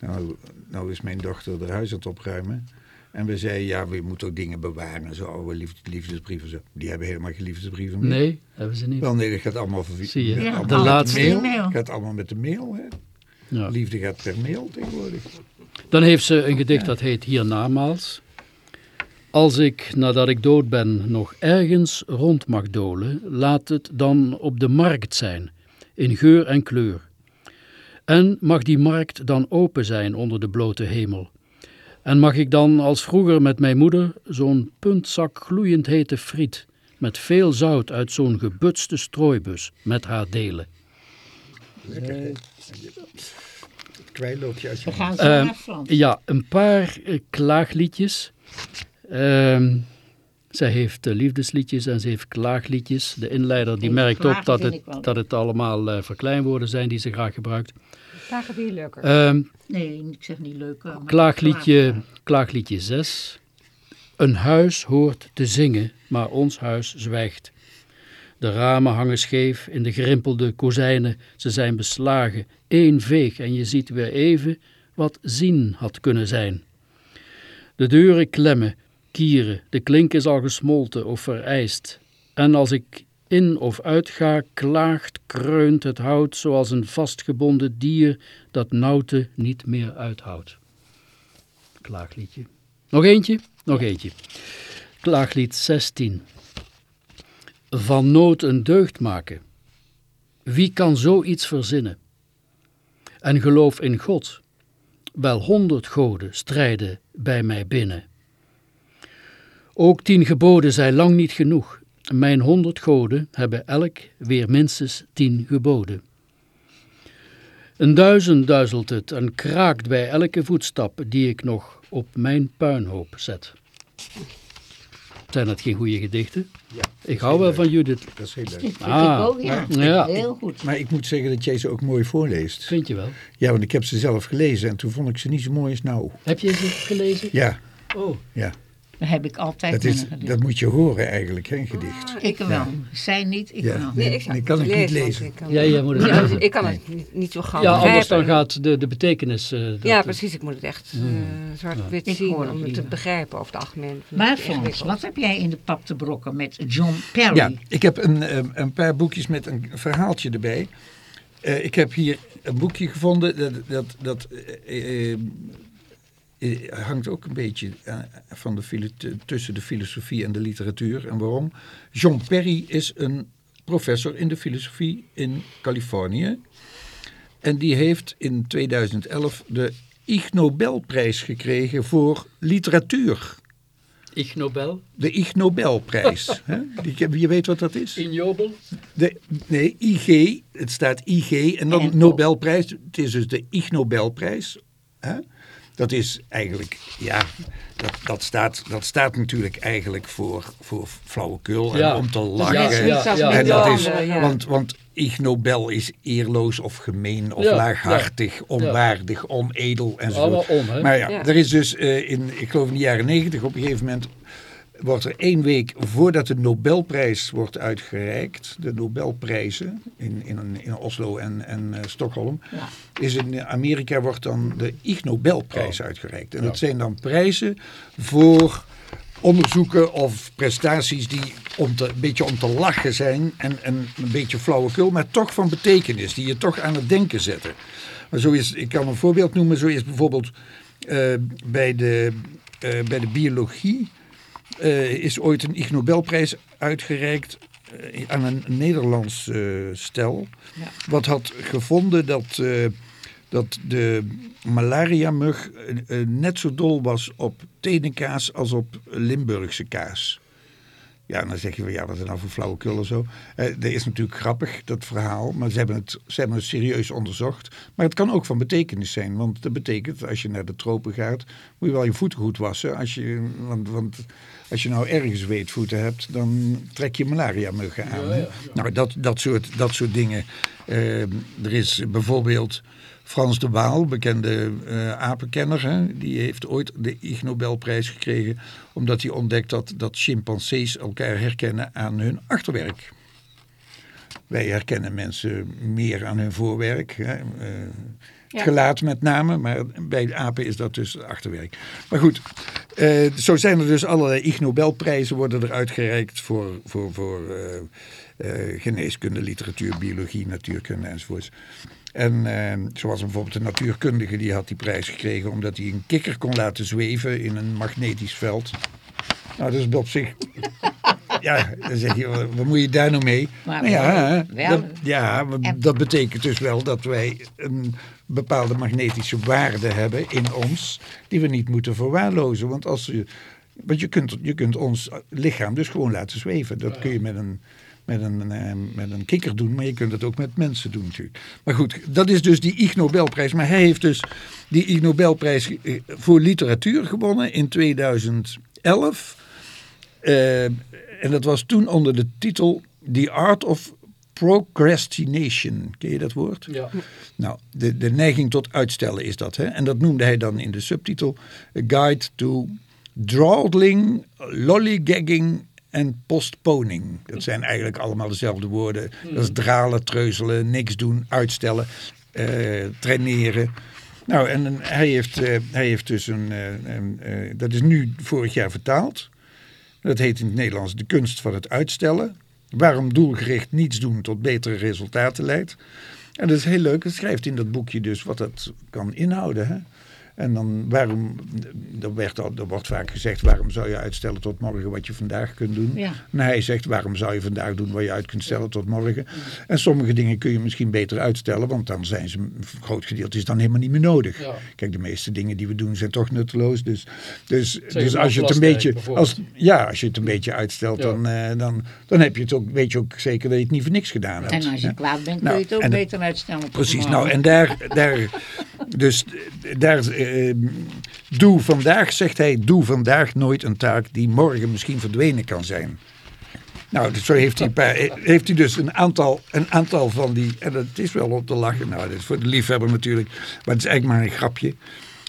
C: nou, nou is mijn dochter haar huis aan het opruimen. En we zeiden, ja, we moeten ook dingen bewaren, zo oude lief- liefdesbrieven. Zo. Die hebben helemaal geen liefdesbrieven meer.
A: Nee, hebben ze niet.
C: Wel nee, dat gaat allemaal,
A: Zie je,
B: Ja,
C: allemaal
A: de laatste.
C: mail.
B: Mail.
C: gaat allemaal met de mail. Hè.
A: Ja.
C: Liefde gaat per mail tegenwoordig.
A: Dan heeft ze een gedicht dat heet Hiernamaals. Als ik, nadat ik dood ben, nog ergens rond mag dolen, laat het dan op de markt zijn, in geur en kleur. En mag die markt dan open zijn onder de blote hemel. En mag ik dan als vroeger met mijn moeder zo'n puntzak gloeiend hete friet, met veel zout uit zo'n gebutste strooibus, met haar delen.
C: Lekker, hè? Het kwijloopje uit je
B: We gaan zo
A: Ehm,
B: naar Frans.
A: Ja, een paar eh, klaagliedjes. Ehm, zij heeft eh, liefdesliedjes en ze heeft klaagliedjes. De inleider die
B: Kijk,
A: merkt op
B: klagen
A: dat het, dat het allemaal eh, verkleinwoorden zijn die ze graag gebruikt.
D: Vragen weer leuker.
A: Ehm,
B: Nee, ik zeg niet leuk. maar
A: klaagliedje, klaagliedje 6. Een huis hoort te zingen, maar ons huis zwijgt. De ramen hangen scheef in de gerimpelde kozijnen. Ze zijn beslagen, één veeg en je ziet weer even wat zien had kunnen zijn. De deuren klemmen, kieren, de klink is al gesmolten of vereist. En als ik in of uitga, klaagt, kreunt het hout zoals een vastgebonden dier dat Naute niet meer uithoudt. Klaagliedje. Nog eentje? Nog eentje. Klaaglied 16. Van nood een deugd maken. Wie kan zoiets verzinnen? En geloof in God. Wel honderd goden strijden bij mij binnen. Ook tien geboden zijn lang niet genoeg. Mijn honderd goden hebben elk weer minstens tien geboden. Een duizend duizelt het en kraakt bij elke voetstap die ik nog op mijn puinhoop zet. Zijn dat geen goede gedichten?
C: Ja,
A: Ik hou wel van Judith.
C: Dat is heel leuk.
A: Ah,
B: ik ook, ja.
A: ja.
B: Heel goed.
C: Maar ik moet zeggen dat jij ze ook mooi voorleest.
A: Vind je wel?
C: Ja, want ik heb ze zelf gelezen en toen vond ik ze niet zo mooi als nou.
A: Heb je ze gelezen?
C: Ja,
A: Oh,
C: ja.
B: Dat heb ik altijd
C: Dat, is, dat moet je horen eigenlijk, hè, een gedicht.
B: Ik wel. Zij niet, ik
C: Ja.
B: wel.
C: Nee,
D: ik,
C: ik kan het niet lezen.
D: Ik kan,
A: Ja, jij moet het
D: Ja,
A: lezen.
D: ik kan het niet, niet zo gauw
A: ja, anders dan gaat de, de betekenis... eh, dat-
D: Ja, precies. Ik moet het echt eh, zwart-wit zien om het te begrijpen over het algemeen.
B: Maar Frans, wat heb jij in de pap te brokken met John Perry?
C: Ja, ik heb een, eh, een paar boekjes met een verhaaltje erbij. Eh, ik heb hier een boekje gevonden. Dat, dat, dat eh, eh, eh, hangt ook een beetje eh, van de, tussen de filosofie en de literatuur. En waarom? John Perry is een professor in de filosofie in Californië. En die heeft in 2011 de Ig Nobelprijs gekregen voor literatuur.
A: Ig Nobel,
C: De Ig Nobelprijs. hè? Die, je weet wat dat is?
A: Ignobel.
C: De, nee, IG, het staat IG en dan
B: En-
C: Nobelprijs. Het is dus de Ig Nobelprijs. Hè? Dat is eigenlijk, ja, dat, dat, staat, dat staat natuurlijk eigenlijk voor, voor flauwekul
A: Ja.
C: en om te
A: Ja,
C: lachen.
A: ja, ja.
C: En dat is, want, want Ig Nobel is eerloos of gemeen of
A: Ja,
C: laaghartig, onwaardig, onedel enzovoort.
A: Allemaal on, hè?
C: Maar ja,
D: Ja.
C: er is dus eh, in, ik geloof in de jaren negentig op een gegeven moment wordt er één week voordat de Nobelprijs wordt uitgereikt, de Nobelprijzen in, in, in Oslo en, en eh, Stockholm,
B: Ja.
C: is in Amerika wordt dan de Ig Nobelprijs uitgereikt. En
A: Ja.
C: dat zijn dan prijzen voor onderzoeken of prestaties die om te, een beetje om te lachen zijn en, en een beetje flauwekul, maar toch van betekenis, die je toch aan het denken zetten. Maar zo is, ik kan een voorbeeld noemen, zo is bijvoorbeeld eh, bij, de, eh, bij de biologie eh, is ooit een Ig Nobelprijs uitgereikt eh, aan een Nederlands eh, stel.
B: Ja.
C: Wat had gevonden dat, dat de malaria-mug net zo dol was op tenenkaas als op Limburgse kaas. Ja, dan zeg je van ja, wat is nou voor flauwekul of zo. Eh, dat is natuurlijk grappig, dat verhaal. Maar ze hebben, het, ze hebben het serieus onderzocht. Maar het kan ook van betekenis zijn. Want dat betekent, als je naar de tropen gaat, moet je wel je voeten goed wassen. Als je, want, want als je nou ergens weetvoeten hebt, dan trek je malaria-muggen aan.
A: Ja, ja.
C: Nou, dat, dat, soort, dat soort dingen. Eh, er is bijvoorbeeld Frans de Waal, bekende eh, apenkenner, hè, die heeft ooit de Ig Nobelprijs gekregen omdat hij ontdekt dat, dat chimpansees elkaar herkennen aan hun achterwerk. Wij herkennen mensen meer aan hun voorwerk. Hè, eh, het gelaat met name, maar bij apen is dat dus achterwerk. Maar goed, eh, zo zijn er dus allerlei Ig Nobelprijzen worden er uitgereikt voor, voor, voor eh, geneeskunde, literatuur, biologie, natuurkunde enzovoorts. En zoals bijvoorbeeld een natuurkundige, die had die prijs gekregen omdat hij een kikker kon laten zweven in een magnetisch veld. Nou, dat is op zich... Ja, dan zeg je, wat moet je daar nou mee?
B: Maar
C: Nou ja,
B: wel-
C: dat, ja, dat betekent dus wel dat wij een bepaalde magnetische waarde hebben in ons, die we niet moeten verwaarlozen. Want, als je, want je, kunt, je kunt ons lichaam dus gewoon laten zweven. Dat kun je met een, met, een, eh, met een kikker doen, maar je kunt het ook met mensen doen natuurlijk. Maar goed, dat is dus die Ig Nobelprijs. Maar hij heeft dus die Ig Nobelprijs eh, voor literatuur gewonnen in 2011. Eh, en dat was toen onder de titel The Art of Procrastination. Ken je dat woord?
A: Ja.
C: Nou, de, de neiging tot uitstellen is dat. Hè? En dat noemde hij dan in de subtitel A Guide to Drawdling, Lollygagging en Postponing. Dat zijn eigenlijk allemaal dezelfde woorden. Dat is dralen, treuzelen, niks doen, uitstellen, eh, traineren. Nou, en hij heeft, eh, hij heeft dus een, een, eh, dat is nu vorig jaar vertaald. Dat heet in het Nederlands de kunst van het uitstellen. Waarom doelgericht niets doen tot betere resultaten leidt. En dat is heel leuk. Het schrijft in dat boekje dus wat dat kan inhouden. Hè? En dan waarom, er, werd al, er wordt vaak gezegd, waarom zou je uitstellen tot morgen wat je vandaag kunt doen?
B: Ja.
C: En hij zegt, waarom zou je vandaag doen wat je uit kunt stellen tot morgen? En sommige dingen kun je misschien beter uitstellen, want dan zijn ze, een groot gedeelte is dan helemaal niet meer nodig.
A: Ja.
C: Kijk, de meeste dingen die we doen zijn toch nutteloos. Dus, dus, dus als je het een beetje, als, ja, als je het een beetje uitstelt,
A: Ja.
C: dan, eh, dan, dan heb je het ook, weet je ook zeker dat je het niet voor niks gedaan hebt.
B: En als je
C: hè?
B: kwaad bent, kun
C: Nou,
B: je het ook beter uitstellen.
C: Precies, nou en daar, daar dus daar, eh, doe vandaag, zegt hij, doe vandaag nooit een taak die morgen misschien verdwenen kan zijn. Nou, dus zo heeft hij, eh, heeft hij dus een aantal, een aantal van die, en dat is wel op te lachen, nou dat is voor de liefhebber natuurlijk, maar het is eigenlijk maar een grapje.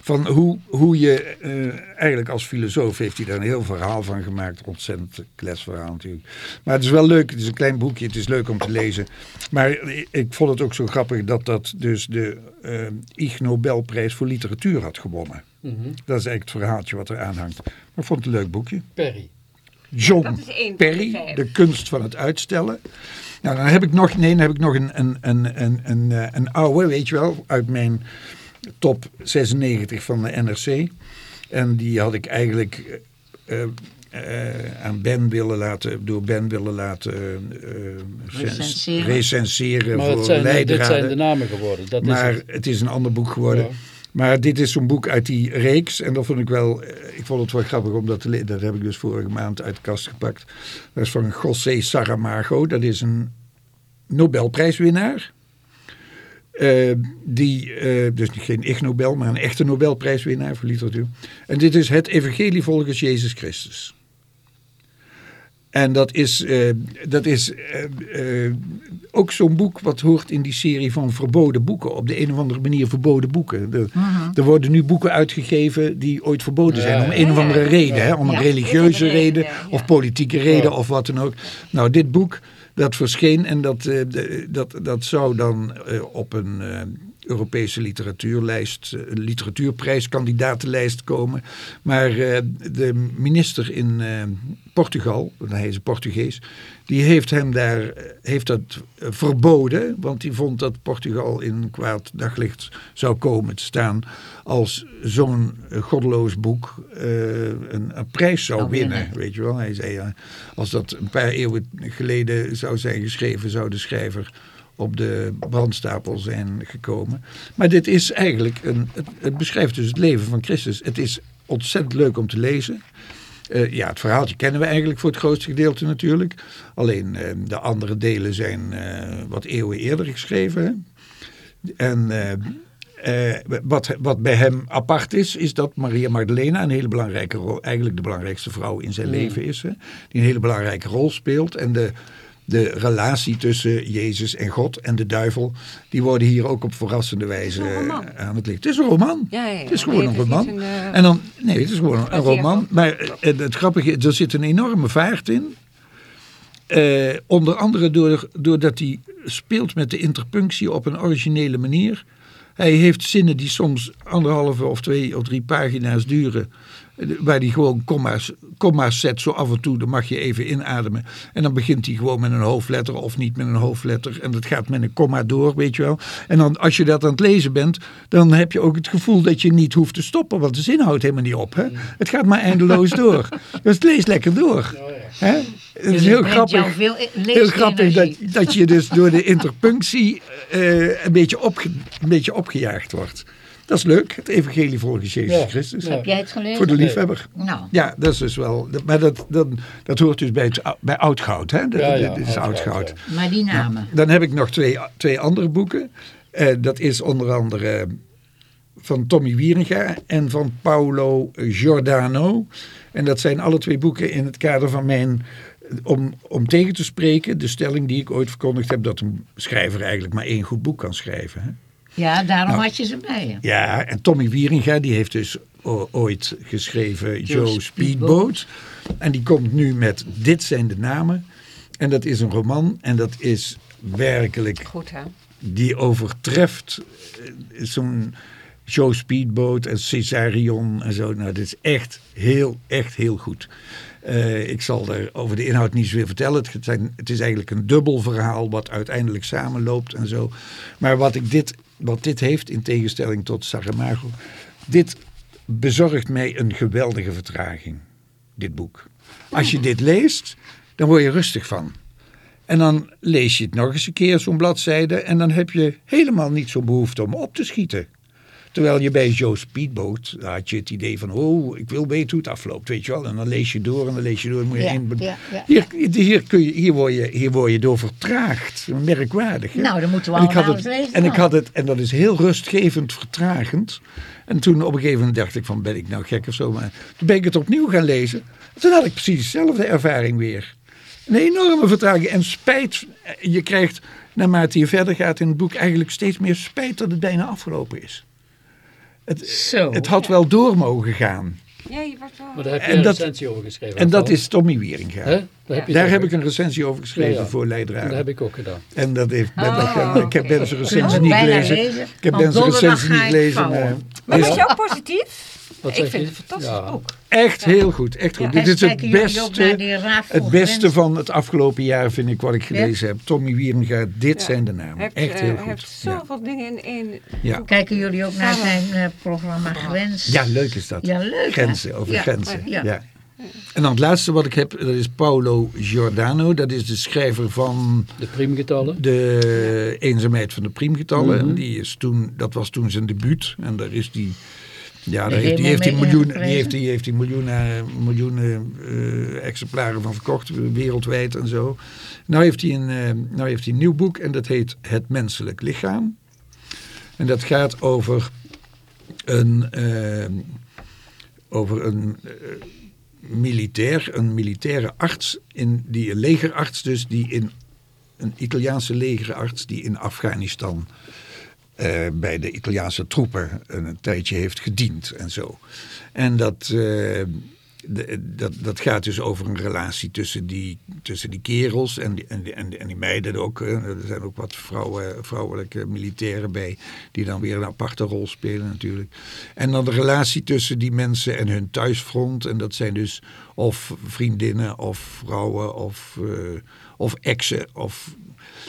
C: Van hoe, hoe je eh, eigenlijk als filosoof heeft hij daar een heel verhaal van gemaakt. Ontzettend kletsverhaal natuurlijk. Maar het is wel leuk. Het is een klein boekje. Het is leuk om te lezen. Maar ik vond het ook zo grappig dat dat dus de eh Ig Nobelprijs voor literatuur had gewonnen.
A: Mhm.
C: Dat is eigenlijk het verhaaltje wat er aan hangt. Maar ik vond het een leuk boekje.
A: Perry.
C: John
D: Dat is één van de
C: Perry, de kunst van het uitstellen. Nou, dan heb ik nog, nee, dan heb ik nog een, een, een, een, een, eh, een oude, weet je wel, uit mijn top 96 van de NRC. En die had ik eigenlijk, eh, eh, eh, aan Ben willen laten, door Ben willen laten eh,
B: Recenseren.
C: recenseren
A: Maar
C: voor
A: het zijn, dit
C: leidraden.
A: zijn de namen geworden. Dat
C: maar
A: is het.
C: het is een ander boek geworden.
A: Ja.
C: Maar dit is zo'n boek uit die reeks. En dat vond ik wel, ik vond het wel grappig om dat te lezen. Dat heb ik dus vorige maand uit de kast gepakt. Dat is van José Saramago. Dat is een Nobelprijswinnaar. Eh, die, eh, dus geen Ig Nobel, maar een echte Nobelprijswinnaar voor literatuur. En dit is het Evangelie volgens Jezus Christus. En dat is, eh, dat is eh, eh, ook zo'n boek wat hoort in die serie van verboden boeken. Op de een of andere manier verboden boeken. De- Er worden nu boeken uitgegeven die ooit verboden zijn.
A: Ja,
C: Om een of andere reden. Hè? Om een religieuze reden of politieke reden
A: Ja.
C: of wat dan ook. Nou, dit boek dat verscheen en dat, eh, dat, dat zou dan eh, op een eh, Europese literatuurlijst, eh, literatuurprijskandidatenlijst komen. Maar eh, de minister in eh, Portugal, want hij is Portugees, die heeft hem daar heeft dat verboden, want die vond dat Portugal in een kwaad daglicht zou komen te staan als zo'n goddeloos boek een, een prijs zou winnen,
B: winnen.
C: weet je wel. Hij zei ja, als dat een paar eeuwen geleden zou zijn geschreven, zou de schrijver op de brandstapel zijn gekomen. Maar dit is eigenlijk, een, het, het beschrijft dus het leven van Christus. Het is ontzettend leuk om te lezen. Eh, ja, het verhaaltje kennen we eigenlijk voor het grootste gedeelte natuurlijk. Alleen eh, de andere delen zijn eh, wat eeuwen eerder geschreven. hè. En wat, wat bij hem apart is, is dat Maria Magdalena een hele belangrijke rol, eigenlijk de belangrijkste vrouw in zijn leven is. Hè, die een hele belangrijke rol speelt. En de, de relatie tussen Jezus en God en de duivel, die worden hier ook op verrassende wijze eh, aan het licht. Het is een roman.
D: Ja, ja, ja.
C: Het is gewoon een roman.
D: een, eh,
C: En dan, nee, het is gewoon een, roman. Maar eh, het, het grappige is, er zit een enorme vaart in. Onder andere door, doordat hij speelt met de interpunctie op een originele manier. Hij heeft zinnen die soms anderhalve of twee of drie pagina's duren. Waar hij gewoon komma's, komma's zet, zo af en toe. Dan mag je even inademen. En dan begint hij gewoon met een hoofdletter of niet met een hoofdletter. En dat gaat met een komma door, weet je wel. En dan, als je dat aan het lezen bent, dan heb je ook het gevoel dat je niet hoeft te stoppen. Want de zin houdt helemaal niet op. Hè? Het gaat maar eindeloos door. Dus het leest lekker door. Hè? Het is heel
B: brengt jou
C: grappig. Heel grappig dat, dat je dus door de interpunctie eh, een, beetje opge, een beetje opgejaagd wordt. Dat is leuk, het evangelie volgens Jezus
A: Ja.
C: Christus.
A: Ja.
B: Heb jij het gelezen?
C: Voor de liefhebber.
B: Nou,
C: Ja, dat is dus wel. Maar dat, dat, dat hoort dus bij, het, bij oud goud. Hè? Dat,
A: Ja, ja,
C: dit is
A: oud
C: oud
A: goud,
C: goud.
B: maar die namen.
C: Dan heb ik nog twee, twee andere boeken. Eh, dat is onder andere van Tommy Wieringa en van Paolo Giordano. En dat zijn alle twee boeken in het kader van mijn... Om, om tegen te spreken, de stelling die ik ooit verkondigd heb... dat een schrijver eigenlijk maar één goed boek kan schrijven. Hè?
B: Ja, daarom
C: Nou.
B: had je ze bij je.
C: Ja, en Tommy Wieringa die heeft dus ooit geschreven Joe,
B: Joe
C: Speedboat. En die komt nu met Dit zijn de namen. En dat is een roman en dat is werkelijk
D: Goed, hè?
C: die overtreft eh, zo'n Joe Speedboat en Cesarion en zo. Nou, dit is echt heel, echt heel goed. Eh, ik zal er over de inhoud niet zoveel vertellen. Het, zijn, het is eigenlijk een dubbel verhaal wat uiteindelijk samenloopt en zo. Maar wat, ik dit, wat dit heeft, in tegenstelling tot Saramago, dit bezorgt mij een geweldige vertraging, dit boek. Als je dit leest, dan word je rustig van. En dan lees je het nog eens een keer, zo'n bladzijde. En dan heb je helemaal niet zo'n behoefte om op te schieten. Terwijl je bij Joe Speedboat had je het idee van... oh, ik wil weten hoe het afloopt, weet je wel. En dan lees je door en dan lees je door. dan Moet je
B: Ja,
C: één be-
B: ja, ja.
C: Hier, hier, kun je, hier, word je, hier word je door vertraagd. Merkwaardig. Hè?
B: Nou, dan moeten we
C: En ik had
B: allemaal
C: het,
B: lezen
C: En ik had het, en dat is heel rustgevend vertragend. En toen op een gegeven moment dacht ik van, ben ik nou gek of zo? Maar toen ben ik het opnieuw gaan lezen. Toen had ik precies dezelfde ervaring weer. Een enorme vertraging en spijt. Je krijgt, naarmate je verder gaat in het boek, eigenlijk steeds meer spijt dat het bijna afgelopen is. Het,
B: Zo.
C: het had wel door mogen gaan.
D: Ja, je wordt wel...
A: Maar daar heb je
C: En
A: een
C: dat-
A: recensie over geschreven.
C: En dat is Tommy Wieringa.
A: Hè? Daar heb, je
C: Daar heb ik een recensie over geschreven
A: Ja, ja.
C: voor
A: En dat
C: Leidraad.
A: heb ik ook gedaan.
C: En dat heeft
D: Oh,
C: ik, heb
D: oké.
C: Ben zijn
B: Kunnen
C: recensie niet gelezen.
B: lezen?
C: Ik heb
B: Want
C: Ben zijn
B: donderdag
C: recensie niet gelezen. maar-
D: was je ook positief?
A: Wat
D: ik vind
A: je?
D: het fantastisch
A: Ja.
D: boek.
C: Echt heel goed, echt goed.
B: Ja,
C: Dit is het
B: ook
C: beste, het beste van het afgelopen jaar, vind ik, wat ik gelezen heb. Tommy Wieringa, dit
D: Ja.
C: zijn de
D: Hij
C: namen. Echt
D: eh,
C: heel
D: hij
C: goed.
D: heeft
C: Ja.
D: zoveel dingen in één...
C: Ja.
B: Kijken jullie ook naar zijn eh, programma Grens?
C: ja, leuk is dat.
B: Ja, leuk, hè?
C: Grenzen, over
B: Ja,
C: grenzen.
B: ja.
C: Ja. En dan het laatste wat ik heb, dat is Paolo Giordano. Dat is de schrijver van
A: De priemgetallen.
C: de eenzaamheid van de priemgetallen.
A: Mhm.
C: die is toen, dat was toen zijn debuut. En daar is die... Ja, daar heeft, die heeft hij
B: mee
C: miljoenen, die heeft, die heeft die miljoenen, miljoenen eh, exemplaren van verkocht, wereldwijd en zo. Nou heeft, hij een, eh, nou heeft hij een nieuw boek en dat heet Het Menselijk Lichaam. En dat gaat over een, eh, over een eh, militair, een militaire arts, in, die, een legerarts dus, die in een Italiaanse legerarts die in Afghanistan eh, bij de Italiaanse troepen een, tijdje heeft gediend en zo. En dat, eh, de- dat, dat gaat dus over een relatie tussen die, tussen die kerels en die, en, die, en, die, en die meiden ook. Er zijn ook wat vrouwen, vrouwelijke militairen bij die dan weer een aparte rol spelen natuurlijk. En dan de relatie tussen die mensen en hun thuisfront. En dat zijn dus of vriendinnen of vrouwen of, eh, of exen of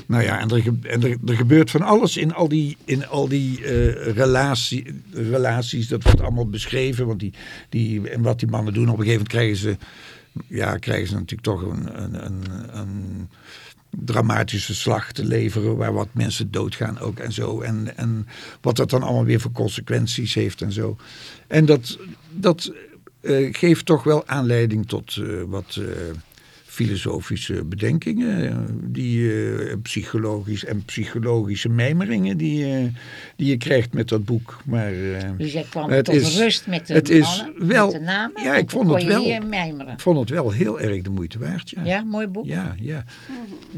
C: nou ja, en, er, er, gebeurt van alles in al die, in al die eh, relatie, relaties. Dat wordt allemaal beschreven. Want die, die, en wat die mannen doen, op een gegeven moment krijgen ze, ja, krijgen ze natuurlijk toch een, een, een, een dramatische slag te leveren. Waar wat mensen doodgaan ook en zo. En, en wat dat dan allemaal weer voor consequenties heeft en zo. En dat, dat eh, geeft toch wel aanleiding tot eh, wat... filosofische bedenkingen, eh, die eh, psychologisch en psychologische mijmeringen die, eh, die je krijgt met dat boek. Maar eh,
B: Dus jij kwam
C: Het
B: tot
C: is-
B: rust met de
C: het is
B: mannen,
C: wel-
B: met de namen.
C: ja,
B: en
C: ik vond het
B: kon je
C: wel. ik vond het wel heel erg de moeite waard. Ja,
B: Ja, mooi boek.
C: ja, ja.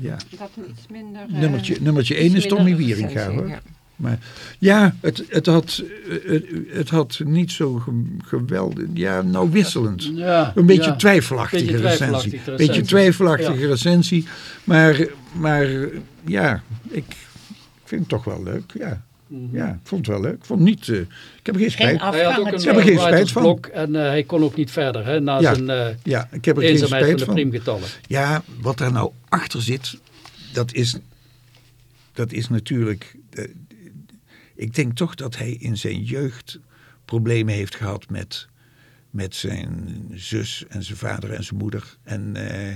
C: ja.
D: Dat een iets minder...
C: Nummertje, nummertje
D: iets
C: 1 is Tommy Wieringa hoor.
D: ja.
C: Maar ja, het, het, had, het, het had niet zo ge- geweldig, ja, nou wisselend.
A: Ja,
C: Een beetje
A: ja.
C: twijfelachtige
A: Beetje
C: recensie.
A: twijfelachtige
C: Beetje twijfelachtige
A: Ja.
C: recensie. Maar, maar ja, ik vind het toch wel leuk. Ja,
A: Mhm.
C: ja ik vond het wel leuk. Ik vond niet, eh, ik heb er geen
B: Geen
C: spijt
A: Hij had ook een
B: afgang.
C: Ze hebben geen spijt van.
A: en eh, hij kon ook niet verder hè, na
C: Ja.
A: zijn eh,
C: Ja, ik heb er geen
A: eenzaamheid van
C: spijt
A: de
C: van.
A: priemgetallen.
C: Ja, wat daar nou achter zit, dat is, dat is natuurlijk. Ik denk toch dat hij in zijn jeugd problemen heeft gehad met, met zijn zus en zijn vader en zijn moeder. En, eh,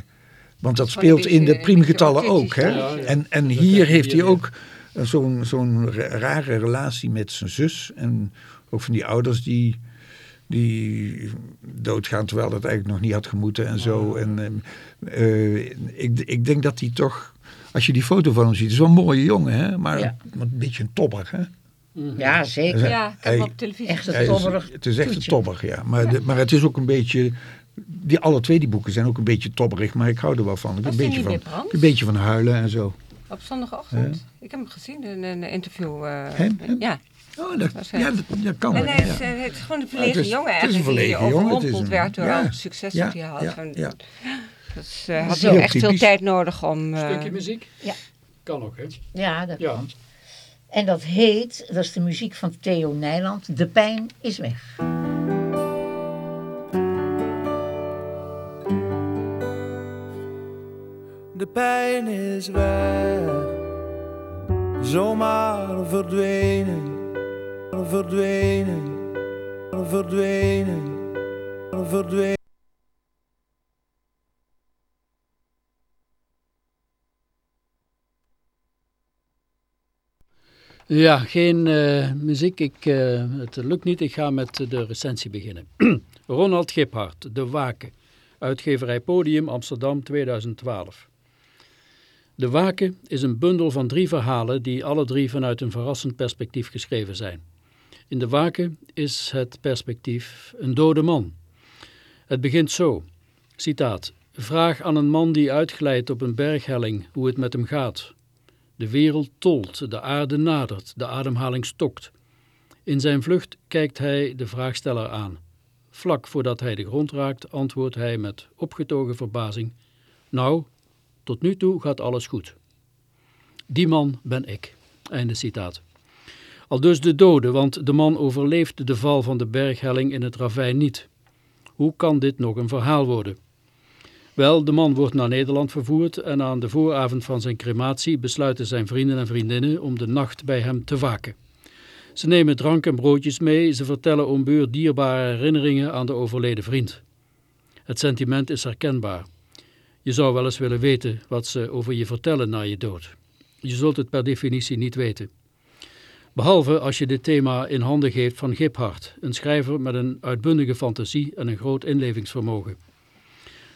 C: want dat speelt in de priemgetallen ook. Hè? En, en hier heeft hij ook eh, zo'n zo'n ra- rare relatie met zijn zus. En ook van die ouders die die doodgaan terwijl dat eigenlijk nog niet had gemoeten en zo. En eh, eh, ik, ik denk dat hij toch, als je die foto van hem ziet, is wel een mooie jongen, hè? Maar,
B: Ja.
C: maar een beetje een tobber, hè?
B: Ja, zeker.
D: Ja, ik heb
C: Hij-
D: hem op televisie
B: Echt een
C: Hij
D: gezien.
C: is-
B: tobberig
C: het is echt een tobber, ja. Maar, de- maar het is ook een beetje, die, alle twee die boeken zijn ook een beetje tobberig, maar ik hou er wel van. Ik een
D: die
C: beetje van, een beetje van huilen en zo.
D: Op zondagochtend. Ik heb hem gezien in een interview. eh,
C: Hem? Hem?
D: Ja.
C: Oh, dat,
D: hij.
C: ja, dat, dat kan
D: En
C: wel.
D: hij
C: ja.
D: eh, het is gewoon een verlegen
C: het is-
D: jongen
C: het is een
D: eigenlijk. Die
C: verlegen jongen, het is
D: overrompeld
C: een-
D: werd door
C: ja.
D: al het succes
C: Ja,
D: dat hij had.
C: ja,
D: Van-
C: ja.
D: Dus hij had
B: Zo.
D: heel echt veel tijd nodig om... eh,
A: Stukje muziek?
B: Ja.
A: Kan ook, hè?
B: Ja, dat
A: Ja.
B: kan. En dat heet, dat is de muziek van Theo Nijland, De pijn is weg.
F: De pijn is weg, zomaar verdwenen, verdwenen, verdwenen, verdwenen.
A: Ja, geen eh, muziek. Ik, eh, het lukt niet. Ik ga met de recensie beginnen. Ronald Giphart, De Waken. Uitgeverij Podium, Amsterdam 2012. De Waken is een bundel van drie verhalen die alle drie vanuit een verrassend perspectief geschreven zijn. In De Waken is het perspectief een dode man. Het begint zo, citaat, Vraag aan een man die uitglijdt op een berghelling hoe het met hem gaat. De wereld tolt, de aarde nadert, de ademhaling stokt. In zijn vlucht kijkt hij de vraagsteller aan. Vlak voordat hij de grond raakt, antwoordt hij met opgetogen verbazing: Nou, tot nu toe gaat alles goed. Die man ben ik. Einde citaat. Al dus de dode, want de man overleeft de val van de berghelling in het ravijn niet. Hoe kan dit nog een verhaal worden? Wel, de man wordt naar Nederland vervoerd en aan de vooravond van zijn crematie besluiten zijn vrienden en vriendinnen om de nacht bij hem te waken. Ze nemen drank en broodjes mee, ze vertellen om beurt dierbare herinneringen aan de overleden vriend. Het Het sentiment is herkenbaar. Je zou wel eens willen weten wat ze over je vertellen na je dood. Je zult het per definitie niet weten. Behalve als je dit thema in handen geeft van Giphart, een schrijver met een uitbundige fantasie en een groot inlevingsvermogen.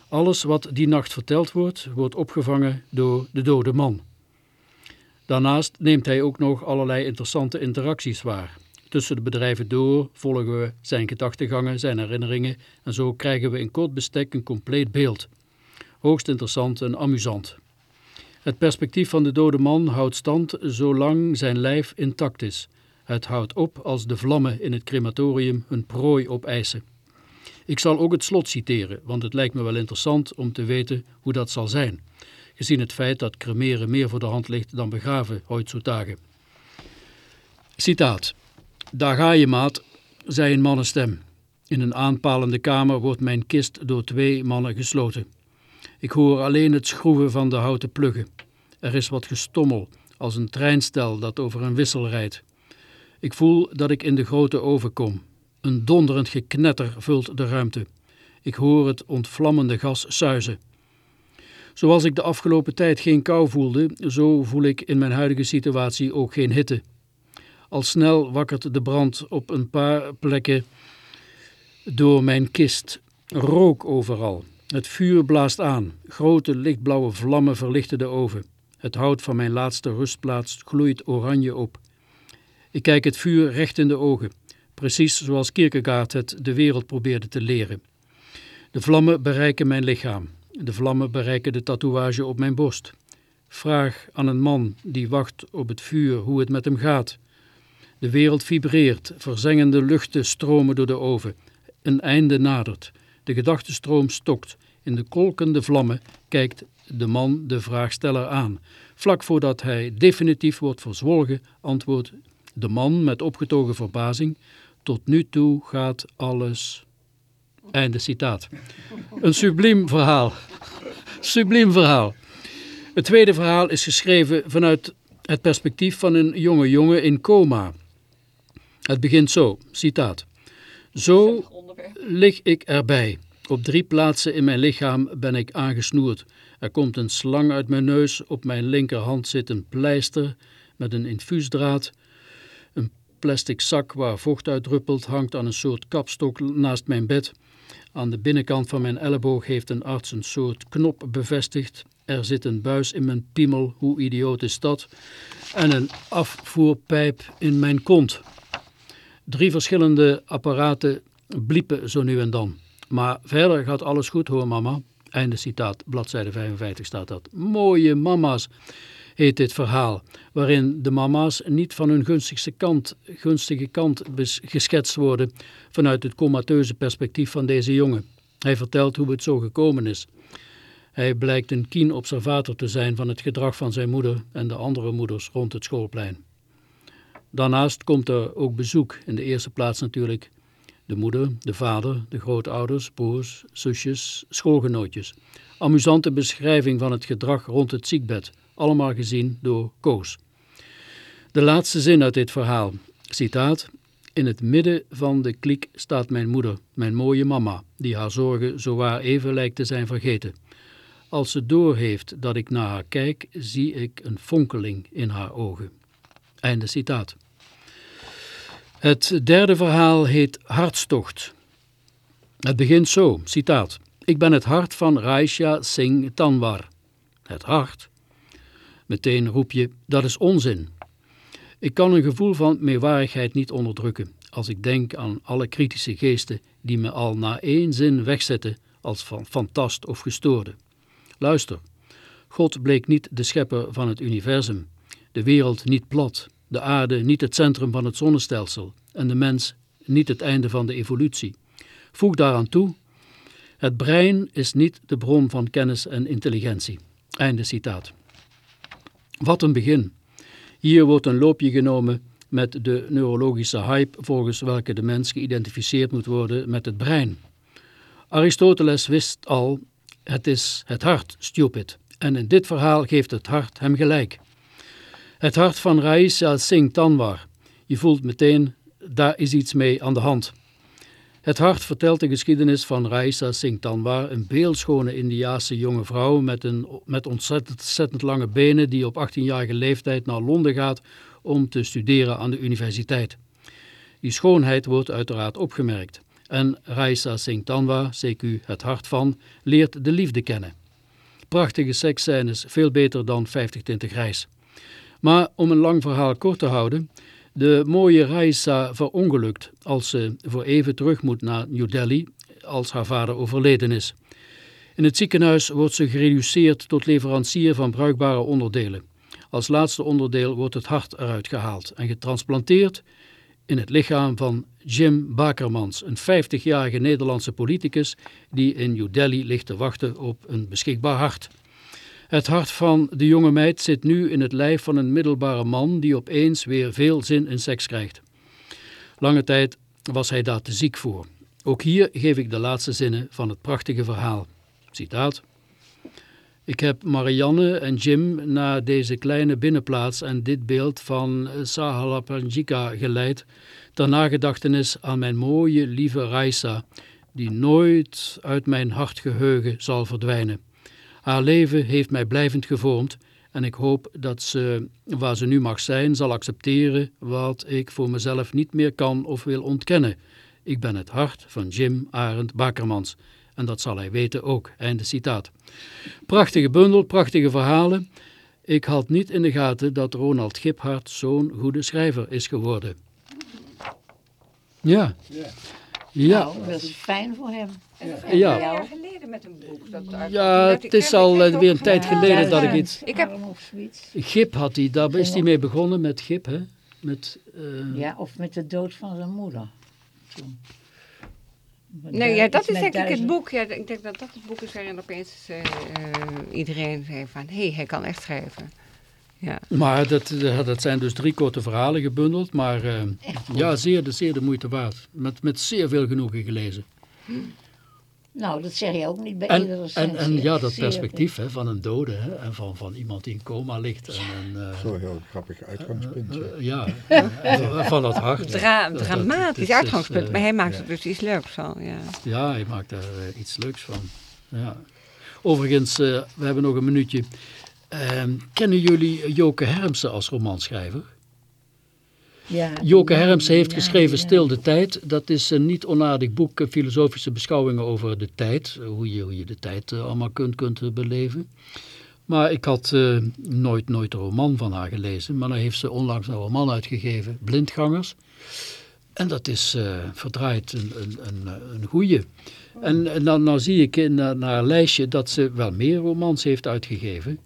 A: Alles wat die nacht verteld wordt, wordt opgevangen door de dode man. Daarnaast neemt hij ook nog allerlei interessante interacties waar. Tussen de bedrijven door volgen we zijn gedachtegangen, zijn herinneringen en zo krijgen we in kort bestek een compleet beeld. Hoogst interessant en amusant. Het perspectief van de dode man houdt stand zolang zijn lijf intact is. Het houdt op als de vlammen in het crematorium hun prooi opeisen. Ik zal ook het slot citeren, want het lijkt me wel interessant om te weten hoe dat zal zijn, gezien het feit dat cremeren meer voor de hand ligt dan begraven heutzutage. Citaat. Daar ga je, maat, zei een mannenstem. In een aanpalende kamer wordt mijn kist door twee mannen gesloten. Ik hoor alleen het schroeven van de houten pluggen. Er is wat gestommel, als een treinstel dat over een wissel rijdt. Ik voel dat ik in de grote oven kom. Een donderend geknetter vult de ruimte. Ik hoor het ontvlammende gas suizen. Zoals ik de afgelopen tijd geen kou voelde, zo voel ik in mijn huidige situatie ook geen hitte. Al snel wakkert de brand op een paar plekken door mijn kist. Rook overal. Het vuur blaast aan. Grote lichtblauwe vlammen verlichten de oven. Het hout van mijn laatste rustplaats gloeit oranje op. Ik kijk het vuur recht in de ogen, precies zoals Kierkegaard het de wereld probeerde te leren. De vlammen bereiken mijn lichaam. De vlammen bereiken de tatoeage op mijn borst. Vraag aan een man die wacht op het vuur hoe het met hem gaat. De wereld vibreert, verzengende luchten stromen door de oven. Een einde nadert. De gedachtenstroom stokt. In de kolkende vlammen kijkt de man de vraagsteller aan. Vlak voordat hij definitief wordt verzwolgen, antwoordt de man met opgetogen verbazing. Tot nu toe gaat alles... Einde citaat. Een subliem verhaal. Subliem verhaal. Het tweede verhaal is geschreven vanuit het perspectief van een jonge jongen in coma. Het begint zo, citaat. Zo lig ik erbij. Op drie plaatsen in mijn lichaam ben ik aangesnoerd. Er komt een slang uit mijn neus, op mijn linkerhand zit een pleister met een infuusdraad. Plastic zak waar vocht uit druppelt hangt aan een soort kapstok naast mijn bed. Aan de binnenkant van mijn elleboog heeft een arts een soort knop bevestigd. Er zit een buis in mijn piemel, hoe idioot is dat? En een afvoerpijp in mijn kont. Drie verschillende apparaten bliepen zo nu en dan. Maar verder gaat alles goed hoor mama. Einde citaat, bladzijde 55 staat dat. Mooie mama's heet dit verhaal, waarin de mama's niet van hun gunstigste kant, gunstige kant geschetst worden vanuit het comateuze perspectief van deze jongen. Hij vertelt hoe het zo gekomen is. Hij blijkt een keen observator te zijn van het gedrag van zijn moeder en de andere moeders rond het schoolplein. Daarnaast komt er ook bezoek, in de eerste plaats natuurlijk de moeder, de vader, de grootouders, broers, zusjes, schoolgenootjes. Amusante beschrijving van het gedrag rond het ziekbed, allemaal gezien door Koos. De laatste zin uit dit verhaal, citaat, in het midden van de kliek staat mijn moeder, mijn mooie mama, die haar zorgen zowaar even lijkt te zijn vergeten. Als ze doorheeft dat ik naar haar kijk, zie ik een fonkeling in haar ogen. Einde citaat. Het derde verhaal heet Hartstocht. Het begint zo, citaat. Ik ben het hart van Raisha Singh Tanwar. Het hart? Meteen roep je, dat is onzin. Ik kan een gevoel van meewarigheid niet onderdrukken als ik denk aan alle kritische geesten die me al na één zin wegzetten als van fantast of gestoorde. Luister, God bleek niet de schepper van het universum, de wereld niet plat, de aarde niet het centrum van het zonnestelsel en de mens niet het einde van de evolutie. Voeg daaraan toe, het brein is niet de bron van kennis en intelligentie. Einde citaat. Wat een begin. Hier wordt een loopje genomen met de neurologische hype volgens welke de mens geïdentificeerd moet worden met het brein. Aristoteles wist al, het is het hart, stupid. En in dit verhaal geeft het hart hem gelijk. Het hart van Raisa Singh Tanwar. Je voelt meteen, daar is iets mee aan de hand. Het hart vertelt de geschiedenis van Raisa Singh Tanwar, een beeldschone Indiaanse jonge vrouw met, een, met ontzettend, lange benen die op 18-jarige leeftijd naar Londen gaat om te studeren aan de universiteit. Die schoonheid wordt uiteraard opgemerkt. En Raisa Singh Tanwar, CQ het hart van, leert de liefde kennen. Prachtige seksscènes, veel beter dan 50 tinten grijs. Maar om een lang verhaal kort te houden, de mooie Raisa verongelukt als ze voor even terug moet naar New Delhi als haar vader overleden is. In het ziekenhuis wordt ze gereduceerd tot leverancier van bruikbare onderdelen. Als laatste onderdeel wordt het hart eruit gehaald en getransplanteerd in het lichaam van Jim Bakermans, een 50-jarige Nederlandse politicus die in New Delhi ligt te wachten op een beschikbaar hart. Het hart van de jonge meid zit nu in het lijf van een middelbare man die opeens weer veel zin in seks krijgt. Lange tijd was hij daar te ziek voor. Ook hier geef ik de laatste zinnen van het prachtige verhaal. Citaat. Ik heb Marianne en Jim naar deze kleine binnenplaats en dit beeld van Sahalapanjika geleid, ter nagedachtenis aan mijn mooie, lieve Raisa, die nooit uit mijn hartgeheugen zal verdwijnen. Haar leven heeft mij blijvend gevormd en ik hoop dat ze, waar ze nu mag zijn, zal accepteren wat ik voor mezelf niet meer kan of wil ontkennen. Ik ben het hart van Jim Arend Bakermans. En dat zal hij weten ook. Einde citaat. Prachtige bundel, prachtige verhalen. Ik had niet in de gaten dat Ronald Giphart zo'n goede schrijver is geworden. Ja. Ja.
B: Nou, dat is fijn voor hem.
D: Een
A: Ja.
D: jaar geleden met een boek. Dat
A: Ja, het is al eh, weer een tijd geleden
B: Ja,
A: dat ik iets...
D: Ik heb-.
A: Gip had hij, daar is hij mee begonnen met Gip, hè? Met, eh,
B: Ja, of met de dood van zijn moeder. Toen.
D: Nee, ja, dat is denk ik het boek. Ja, ik denk dat dat het boek is waarin opeens eh, iedereen zei van... hé, hey, hij kan echt schrijven. Ja.
A: Maar dat, dat zijn dus drie korte verhalen gebundeld, maar ja, zeer de, zeer de moeite waard. Met, met zeer veel genoegen gelezen.
B: Nou, dat zeg je ook niet bij
A: En,
B: iedere
A: en, en ja, dat perspectief hè, van een dode hè, en van, van iemand die in coma ligt. En, een, eh,
C: Zo'n heel grappig uitgangspunt. ja.
A: eh, ja, eh, van het hart.
D: Dra
A: Dat- dat-
D: dramatisch uitgangspunt, maar hij maakt
A: ja.
D: er dus iets leuks van. Ja.
A: Ja, hij maakt daar iets leuks van. Ja. Overigens, eh, we hebben nog een minuutje. Ehm, kennen jullie Joke Hermsen als romanschrijver?
B: Ja,
A: Joke Hermsen heeft geschreven. Stil de Tijd. Dat is een niet onaardig boek, eh, filosofische beschouwingen over de tijd. eh, Hoe je, hoe je de tijd eh, allemaal kunt, kunt beleven. Maar ik had nooit, nooit een roman van haar gelezen. Maar dan heeft ze onlangs een roman uitgegeven, Blindgangers. En dat is verdraaid een, een, een, een goeie. En, en dan nou zie ik in naar haar lijstje dat ze wel meer romans heeft uitgegeven.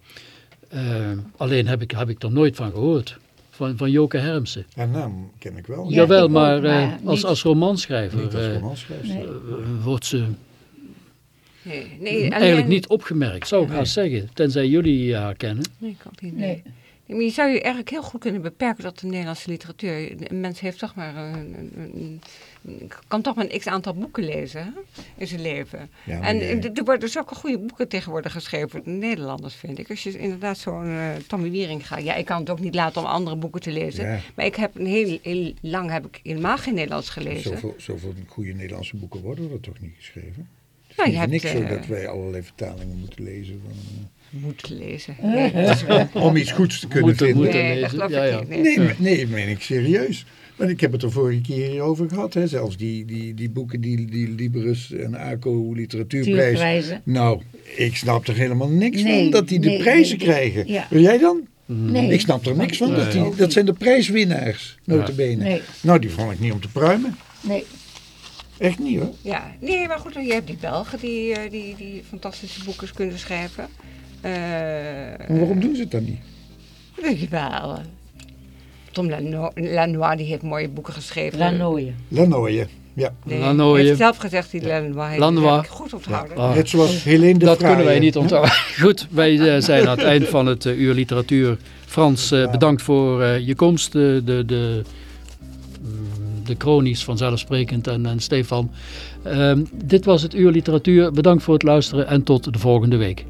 A: Alleen heb ik, heb ik er nooit van gehoord. Van, van Joke Hermsen.
C: Haar naam ken ik wel.
B: Ja,
A: Jawel,
B: ik ook,
A: maar, eh,
B: maar
A: als, als romanschrijver
C: Niet als
A: eh,
C: romanschrijfster.
B: Nee.
A: eh, wordt ze
D: Nee, nee,
A: eigenlijk
D: alleen-
A: niet opgemerkt, zou ik haast zeggen. Tenzij jullie haar kennen.
D: Nee, ik ook niet.
B: Nee.
D: Je zou je eigenlijk heel goed kunnen beperken tot de Nederlandse literatuur. Een mens heeft toch maar een, een, een- een- kan toch maar een x aantal boeken lezen hè, in zijn leven.
C: Ja,
D: en er worden zulke goede boeken tegenwoordig geschreven door de Nederlanders, vind ik. Als je inderdaad zo'n eh Tommy Wiering gaat. Ja, ik kan het ook niet laten om andere boeken te lezen.
C: Ja.
D: Maar ik heb een heel, heel lang heb ik helemaal geen Nederlands gelezen.
C: Zoveel, zoveel goede Nederlandse boeken worden er toch niet geschreven? Het is
D: Nou, je
C: niet
D: hebt,
C: niks zo
D: eh,
C: dat wij allerlei vertalingen moeten lezen. Van,
D: Moeten lezen. Nee, dat
C: om iets goeds te kunnen
A: Moeten-
C: vinden.
A: moeten.
D: nee, dat
A: lezen.
D: geloof
A: Ja,
D: ik
A: ja.
D: niet. Nee.
C: Nee, nee, meen ik serieus. Want ik heb het er vorige keer over gehad. Hè. Zelfs die, die, die boeken, die, die Liberus en ACO literatuurprijs. Nou, ik snap er helemaal niks
B: Nee,
C: van dat die de prijzen
B: nee,
C: krijgen.
B: ja.
C: Wil jij dan?
B: Nee.
C: Ik snap er niks van. Dat, die, dat zijn de prijswinnaars, notabene.
B: Nee.
C: Nou, die vond ik niet om te pruimen.
B: Nee.
C: Echt niet hoor.
D: Ja, nee, maar goed, je hebt die Belgen die, eh, die, die fantastische boeken kunnen schrijven. Eh
C: Maar waarom doen ze het dan niet?
D: Weet je wel. Tom Lano- Lanois die heeft mooie boeken geschreven.
B: Lanooien.
C: Lanooien. Ja.
D: Nee,
A: Lanois.
D: Hij heeft zelf gezegd, die Lanois. heeft-
A: Lanois.
D: heb ik goed onthouden.
A: Ah.
C: Net zoals Helene de
A: Dat kunnen wij niet onthouden. Goed, wij eh, zijn aan het eind van het eh, uur literatuur. Frans, eh, bedankt voor eh, je komst. De, de, de, mm, de vanzelfsprekend en, en Stefan. Ehm, dit was het uur literatuur. Bedankt voor het luisteren en tot de volgende week.